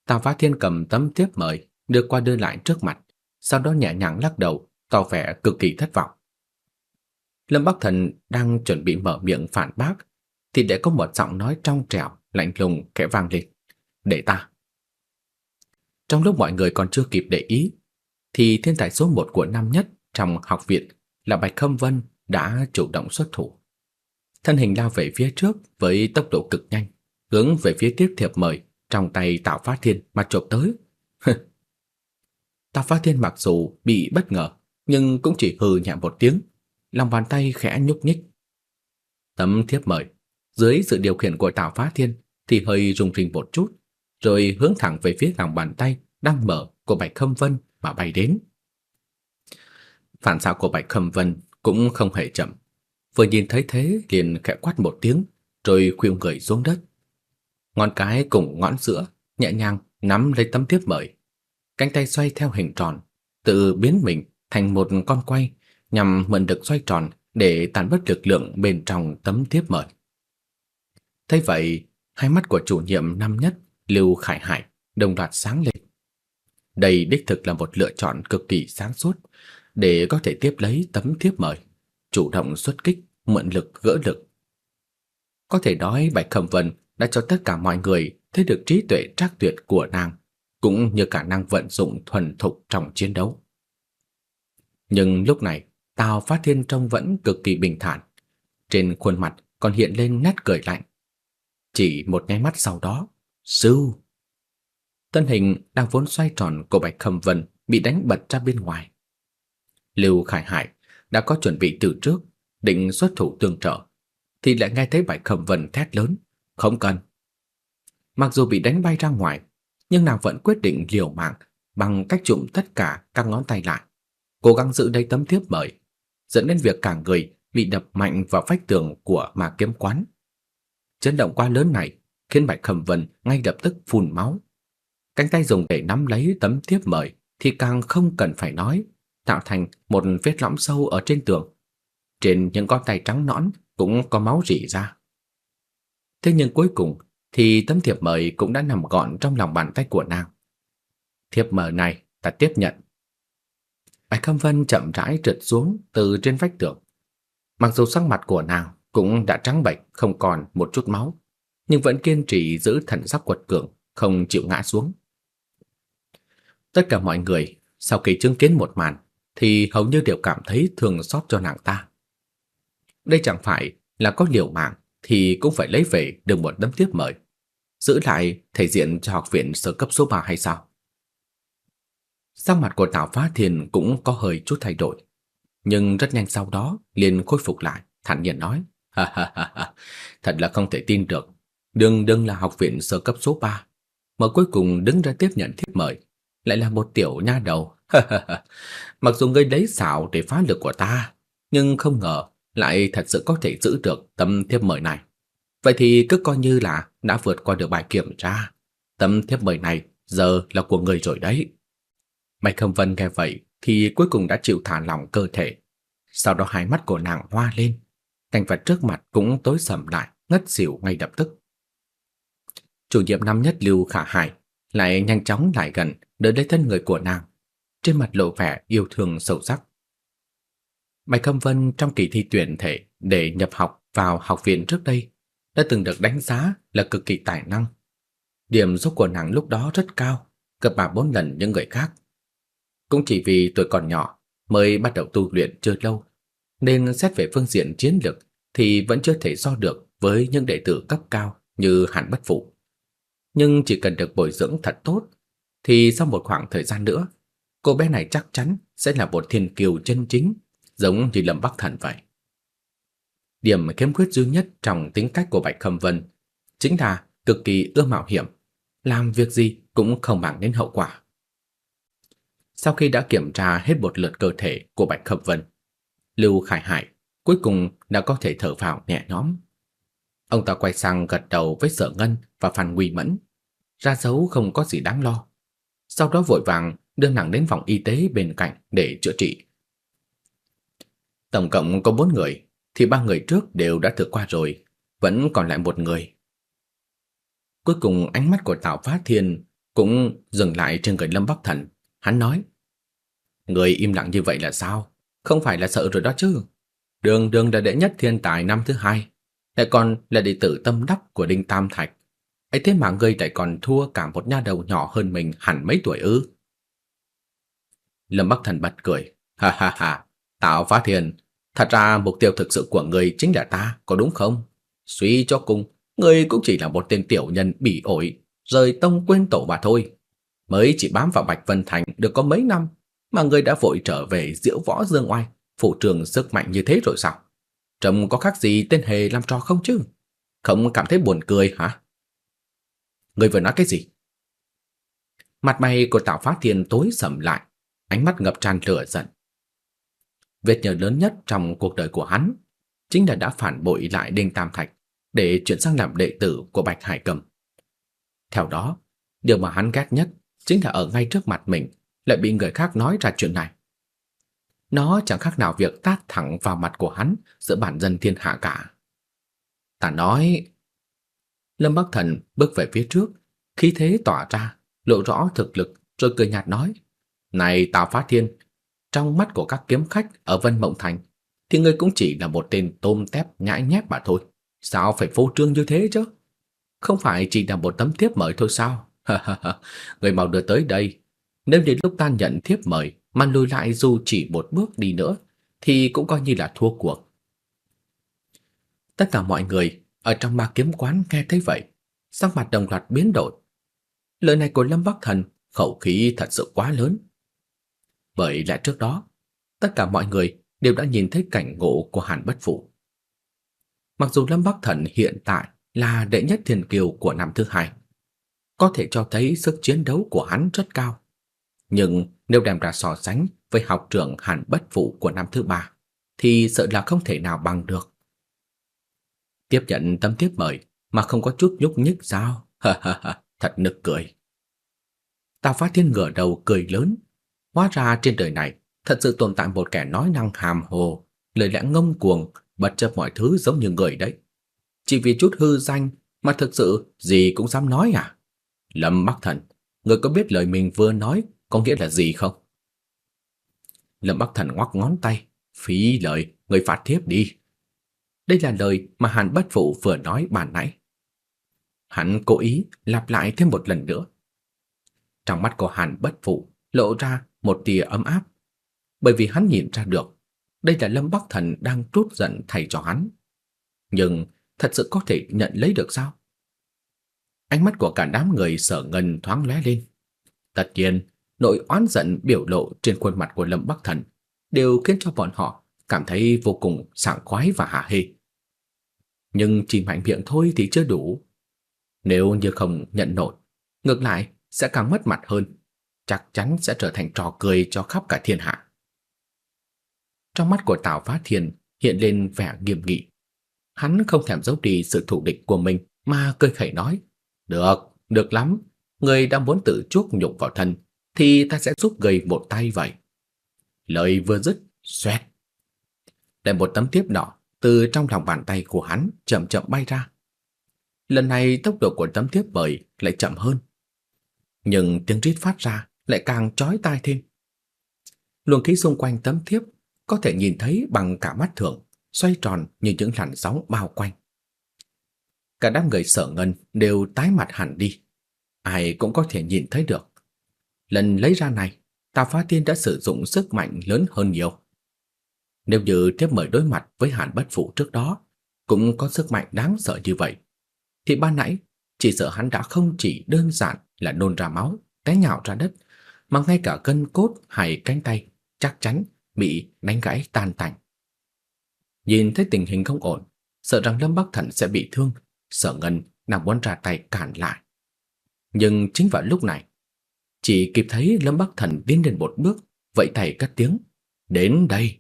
Tào Phá Thiên cầm tấm thiếp mời đưa qua đưa lại trước mặt, sau đó nhẹ nhàng lắc đầu, tỏ vẻ cực kỳ thất vọng. Lâm Bắc Thần đang chuẩn bị mở miệng phản bác thì để có một giọng nói trong trẻo, lạnh lùng khẽ vang lên. Để ta. Trong lúc mọi người còn chưa kịp để ý, thì thiên tài số một của năm nhất trong học viện là Bạch Khâm Vân đã chủ động xuất thủ. Thân hình lao về phía trước với tốc độ cực nhanh, hướng về phía tiếp thiệp mời trong tay Tạo Phát Thiên mà chộp tới. Tạo Phát Thiên mặc dù bị bất ngờ, nhưng cũng chỉ hừ nhẹ một tiếng, lòng bàn tay khẽ nhúc nhích. Tấm thiếp mời dưới sự điều khiển của Tào Phá Thiên thì hơi rung rinh một chút, rồi hướng thẳng về phía lòng bàn tay đang mở của Bạch Khâm Vân mà bay đến. Phản xạ của Bạch Khâm Vân cũng không hề chậm, vừa nhìn thấy thế liền khẽ quát một tiếng, rồi khuỵu người xuống đất. Ngón cái cùng ngón giữa nhẹ nhàng nắm lấy tấm thiếp mời, cánh tay xoay theo hình tròn, tự biến mình thành một con quay nhằm mượn được xoay tròn để tàn bớt lực lượng bên trong tấm thiếp mời. Thấy vậy, hai mắt của chủ nhiệm năm nhất Lưu Khải Hải đồng loạt sáng lên. Đây đích thực là một lựa chọn cực kỳ sáng suốt để có thể tiếp lấy tấm thiếp mời, chủ động xuất kích, mượn lực gỡ lực. Có thể nói Bạch Khẩm Vân đã cho tất cả mọi người thấy được trí tuệ trác tuyệt của nàng, cũng như khả năng vận dụng thuần thục trong chiến đấu. Nhưng lúc này, Tào Phát Thiên trông vẫn cực kỳ bình thản, trên khuôn mặt còn hiện lên nét cười lạnh. Chỉ một nháy mắt sau đó, sưu. Thân hình đang vốn xoay tròn của Bạch Khâm Vân bị đánh bật ra bên ngoài. Lưu Khải Hải đã có chuẩn bị từ trước, định xuất thủ tương trợ, thì lại nghe thấy Bạch Khâm Vân thét lớn, không cần. Mặc dù bị đánh bay ra ngoài, nhưng nàng vẫn quyết định liều mạng bằng cách trụm tất cả các ngón tay lại, cố gắng giữ lấy tấm thiếp mời, dẫn đến việc cả người bị đập mạnh vào vách tường của mà kiếm quán. Chấn động quá lớn này khiến Bạch Khẩm Vân ngay lập tức phun máu. Cánh tay dùng để nắm lấy tấm thiếp mời thì càng không cần phải nói, tạo thành một vết lõm sâu ở trên tường. Trên những con tay trắng nõn cũng có máu rỉ ra. Thế nhưng cuối cùng thì tấm thiệp mời cũng đã nằm gọn trong lòng bàn tay của nàng. Thiệp mời này ta tiếp nhận. Bạch Khâm Vân chậm rãi trượt xuống từ trên vách tường. Mặc dù sắc mặt của nàng cũng đã trắng bệch, không còn một chút máu, nhưng vẫn kiên trì giữ thần sắc quật cường, không chịu ngã xuống. Tất cả mọi người sau khi chứng kiến một màn thì hầu như đều cảm thấy thương xót cho nàng ta. Đây chẳng phải là có liều mạng thì cũng phải lấy về được một tấm tiếp mời, giữ lại thể diện cho học viện sơ cấp số 3 hay sao? Sắc mặt của Tào Phá Thiên cũng có hơi chút thay đổi, nhưng rất nhanh sau đó liền khôi phục lại, thản nhiên nói: "Ha ha ha ha, thật là không thể tin được, đừng đừng là học viện sơ cấp số 3, mà cuối cùng đứng ra tiếp nhận thiếp mời, lại là một tiểu nha đầu. Mặc dù ngươi lấy xảo để phá lực của ta, nhưng không ngờ lại thật sự có thể giữ được tấm thiếp mời này. Vậy thì cứ coi như là đã vượt qua được bài kiểm tra. Tấm thiếp mời này giờ là của người rồi đấy. Bạch Khâm Vân nghe vậy thì cuối cùng đã chịu thả lỏng cơ thể. Sau đó hai mắt của nàng hoa lên, cảnh vật trước mặt cũng tối sầm lại, ngất xỉu ngay lập tức. Chủ nhiệm năm nhất Lưu Khả Hải lại nhanh chóng lại gần, đỡ lấy thân người của nàng, trên mặt lộ vẻ yêu thương sâu sắc. Bạch Khâm Vân trong kỳ thi tuyển thể để nhập học vào học viện trước đây đã từng được đánh giá là cực kỳ tài năng. Điểm số của nàng lúc đó rất cao, gấp ba bốn lần những người khác. Cũng chỉ vì tuổi còn nhỏ mới bắt đầu tu luyện chưa lâu, nên xét về phương diện chiến lược thì vẫn chưa thể so được với những đệ tử cấp cao như Hàn Bất Phụ. Nhưng chỉ cần được bồi dưỡng thật tốt thì sau một khoảng thời gian nữa, cô bé này chắc chắn sẽ là một thiên kiều chân chính, giống như Lâm Bắc Thần vậy. Điểm khiếm khuyết duy nhất trong tính cách của Bạch Khâm Vân chính là cực kỳ ưa mạo hiểm, làm việc gì cũng không bằng đến hậu quả. Sau khi đã kiểm tra hết một lượt cơ thể của Bạch Khâm Vân, Lưu Khải Hải cuối cùng đã có thể thở phào nhẹ nhõm. Ông ta quay sang gật đầu với Sở Ngân và Phan Nguy Mẫn, ra dấu không có gì đáng lo. Sau đó vội vàng đưa nàng đến phòng y tế bên cạnh để chữa trị. Tổng cộng có bốn người, thì ba người trước đều đã thử qua rồi, vẫn còn lại một người. Cuối cùng ánh mắt của Tào Phát Thiên cũng dừng lại trên người Lâm Bắc Thần. Hắn nói, Người im lặng như vậy là sao? Không phải là sợ rồi đó chứ. Đường đường là đệ nhất thiên tài năm thứ hai, lại còn là đệ tử tâm đắc của Đinh Tam Thạch. ấy thế mà ngươi lại còn thua cả một nha đầu nhỏ hơn mình hẳn mấy tuổi ư? Lâm Bắc Thần bật cười, ha ha ha, tạo phá Thiên, Thật ra mục tiêu thực sự của người chính là ta, có đúng không? Suy cho cùng, người cũng chỉ là một tên tiểu nhân bỉ ổi, rời tông quên tổ mà thôi. Mới chỉ bám vào Bạch Vân Thành được có mấy năm, mà người đã vội trở về diễu võ dương oai, phụ trường sức mạnh như thế rồi sao? Trông có khác gì tên hề làm trò không chứ? Không cảm thấy buồn cười hả? Người vừa nói cái gì? Mặt mày của Tào Phát Thiên tối sầm lại, ánh mắt ngập tràn lửa giận. Vết nhờ lớn nhất trong cuộc đời của hắn chính là đã phản bội lại Đinh Tam Thạch để chuyển sang làm đệ tử của Bạch Hải Cầm. Theo đó, điều mà hắn ghét nhất chính là ở ngay trước mặt mình lại bị người khác nói ra chuyện này. Nó chẳng khác nào việc tát thẳng vào mặt của hắn giữa bản dân thiên hạ cả. Ta nói... Lâm Bắc Thần bước về phía trước, khí thế tỏa ra, lộ rõ thực lực, rồi cười nhạt nói. Này Tào Phá Thiên, trong mắt của các kiếm khách ở Vân Mộng Thành thì ngươi cũng chỉ là một tên tôm tép nhãi nhép mà thôi. Sao phải phô trương như thế chứ? Không phải chỉ là một tấm thiếp mời thôi sao? người mau đưa tới đây. Nếu đến lúc ta nhận thiếp mời mà lùi lại dù chỉ một bước đi nữa thì cũng coi như là thua cuộc. Tất cả mọi người ở trong ma kiếm quán nghe thấy vậy, sắc mặt đồng loạt biến đổi. Lời này của Lâm Bắc Thần khẩu khí thật sự quá lớn, bởi lẽ trước đó, tất cả mọi người đều đã nhìn thấy cảnh ngộ của Hàn Bất Phụ. Mặc dù Lâm Bắc Thần hiện tại là đệ nhất thiên kiều của năm thứ hai, có thể cho thấy sức chiến đấu của hắn rất cao. Nhưng nếu đem ra so sánh với học trưởng Hàn Bất Phụ của năm thứ ba, thì sợ là không thể nào bằng được. Tiếp nhận tấm tiếp mời mà không có chút nhúc nhích sao? Ha ha ha, thật nực cười. Tào Phát Thiên ngửa đầu cười lớn, Hóa ra trên đời này thật sự tồn tại một kẻ nói năng hàm hồ, lời lẽ ngông cuồng, bất chấp mọi thứ giống như người đấy. Chỉ vì chút hư danh mà thực sự gì cũng dám nói à? Lâm Bắc Thần, người có biết lời mình vừa nói có nghĩa là gì không? Lâm Bắc Thần ngoắc ngón tay, phí lời, người phát thiếp đi. Đây là lời mà Hàn Bất Phụ vừa nói bàn nãy. Hắn cố ý lặp lại thêm một lần nữa. Trong mắt của Hàn Bất Phụ lộ ra một tia ấm áp, bởi vì hắn nhìn ra được đây là Lâm Bắc Thần đang trút giận thầy cho hắn. Nhưng thật sự có thể nhận lấy được sao? Ánh mắt của cả đám người sở ngân thoáng lóe lên. Tất nhiên, nỗi oán giận biểu lộ trên khuôn mặt của Lâm Bắc Thần đều khiến cho bọn họ cảm thấy vô cùng sảng khoái và hả hê. Nhưng chỉ mạnh miệng thôi thì chưa đủ. Nếu như không nhận nổi, ngược lại sẽ càng mất mặt hơn, chắc chắn sẽ trở thành trò cười cho khắp cả thiên hạ. Trong mắt của Tào Phá Thiên hiện lên vẻ nghiêm nghị. Hắn không thèm giấu đi sự thù địch của mình mà cười khẩy nói: "Được, được lắm, người đang muốn tự chuốc nhục vào thân thì ta sẽ giúp người một tay vậy." Lời vừa dứt, xoẹt. Lại một tấm thiếp đỏ từ trong lòng bàn tay của hắn chậm chậm bay ra. Lần này tốc độ của tấm thiếp bởi lại chậm hơn. Nhưng tiếng rít phát ra lại càng chói tai thêm. Luồng khí xung quanh tấm thiếp có thể nhìn thấy bằng cả mắt thường, xoay tròn như những làn sóng bao quanh. Cả đám người sở ngân đều tái mặt hẳn đi. Ai cũng có thể nhìn thấy được. Lần lấy ra này, Tà Phá Tiên đã sử dụng sức mạnh lớn hơn nhiều. Nếu như tiếp mời đối mặt với Hàn Bất Phụ trước đó, cũng có sức mạnh đáng sợ như vậy, thì ban nãy chỉ sợ hắn đã không chỉ đơn giản là nôn ra máu, té nhào ra đất, mà ngay cả gân cốt hay cánh tay chắc chắn bị đánh gãy tan tành. Nhìn thấy tình hình không ổn, sợ rằng Lâm Bắc Thần sẽ bị thương, Sở Ngân đang muốn ra tay cản lại. Nhưng chính vào lúc này, chỉ kịp thấy Lâm Bắc Thần tiến lên một bước, vẫy tay cất tiếng, "Đến đây!"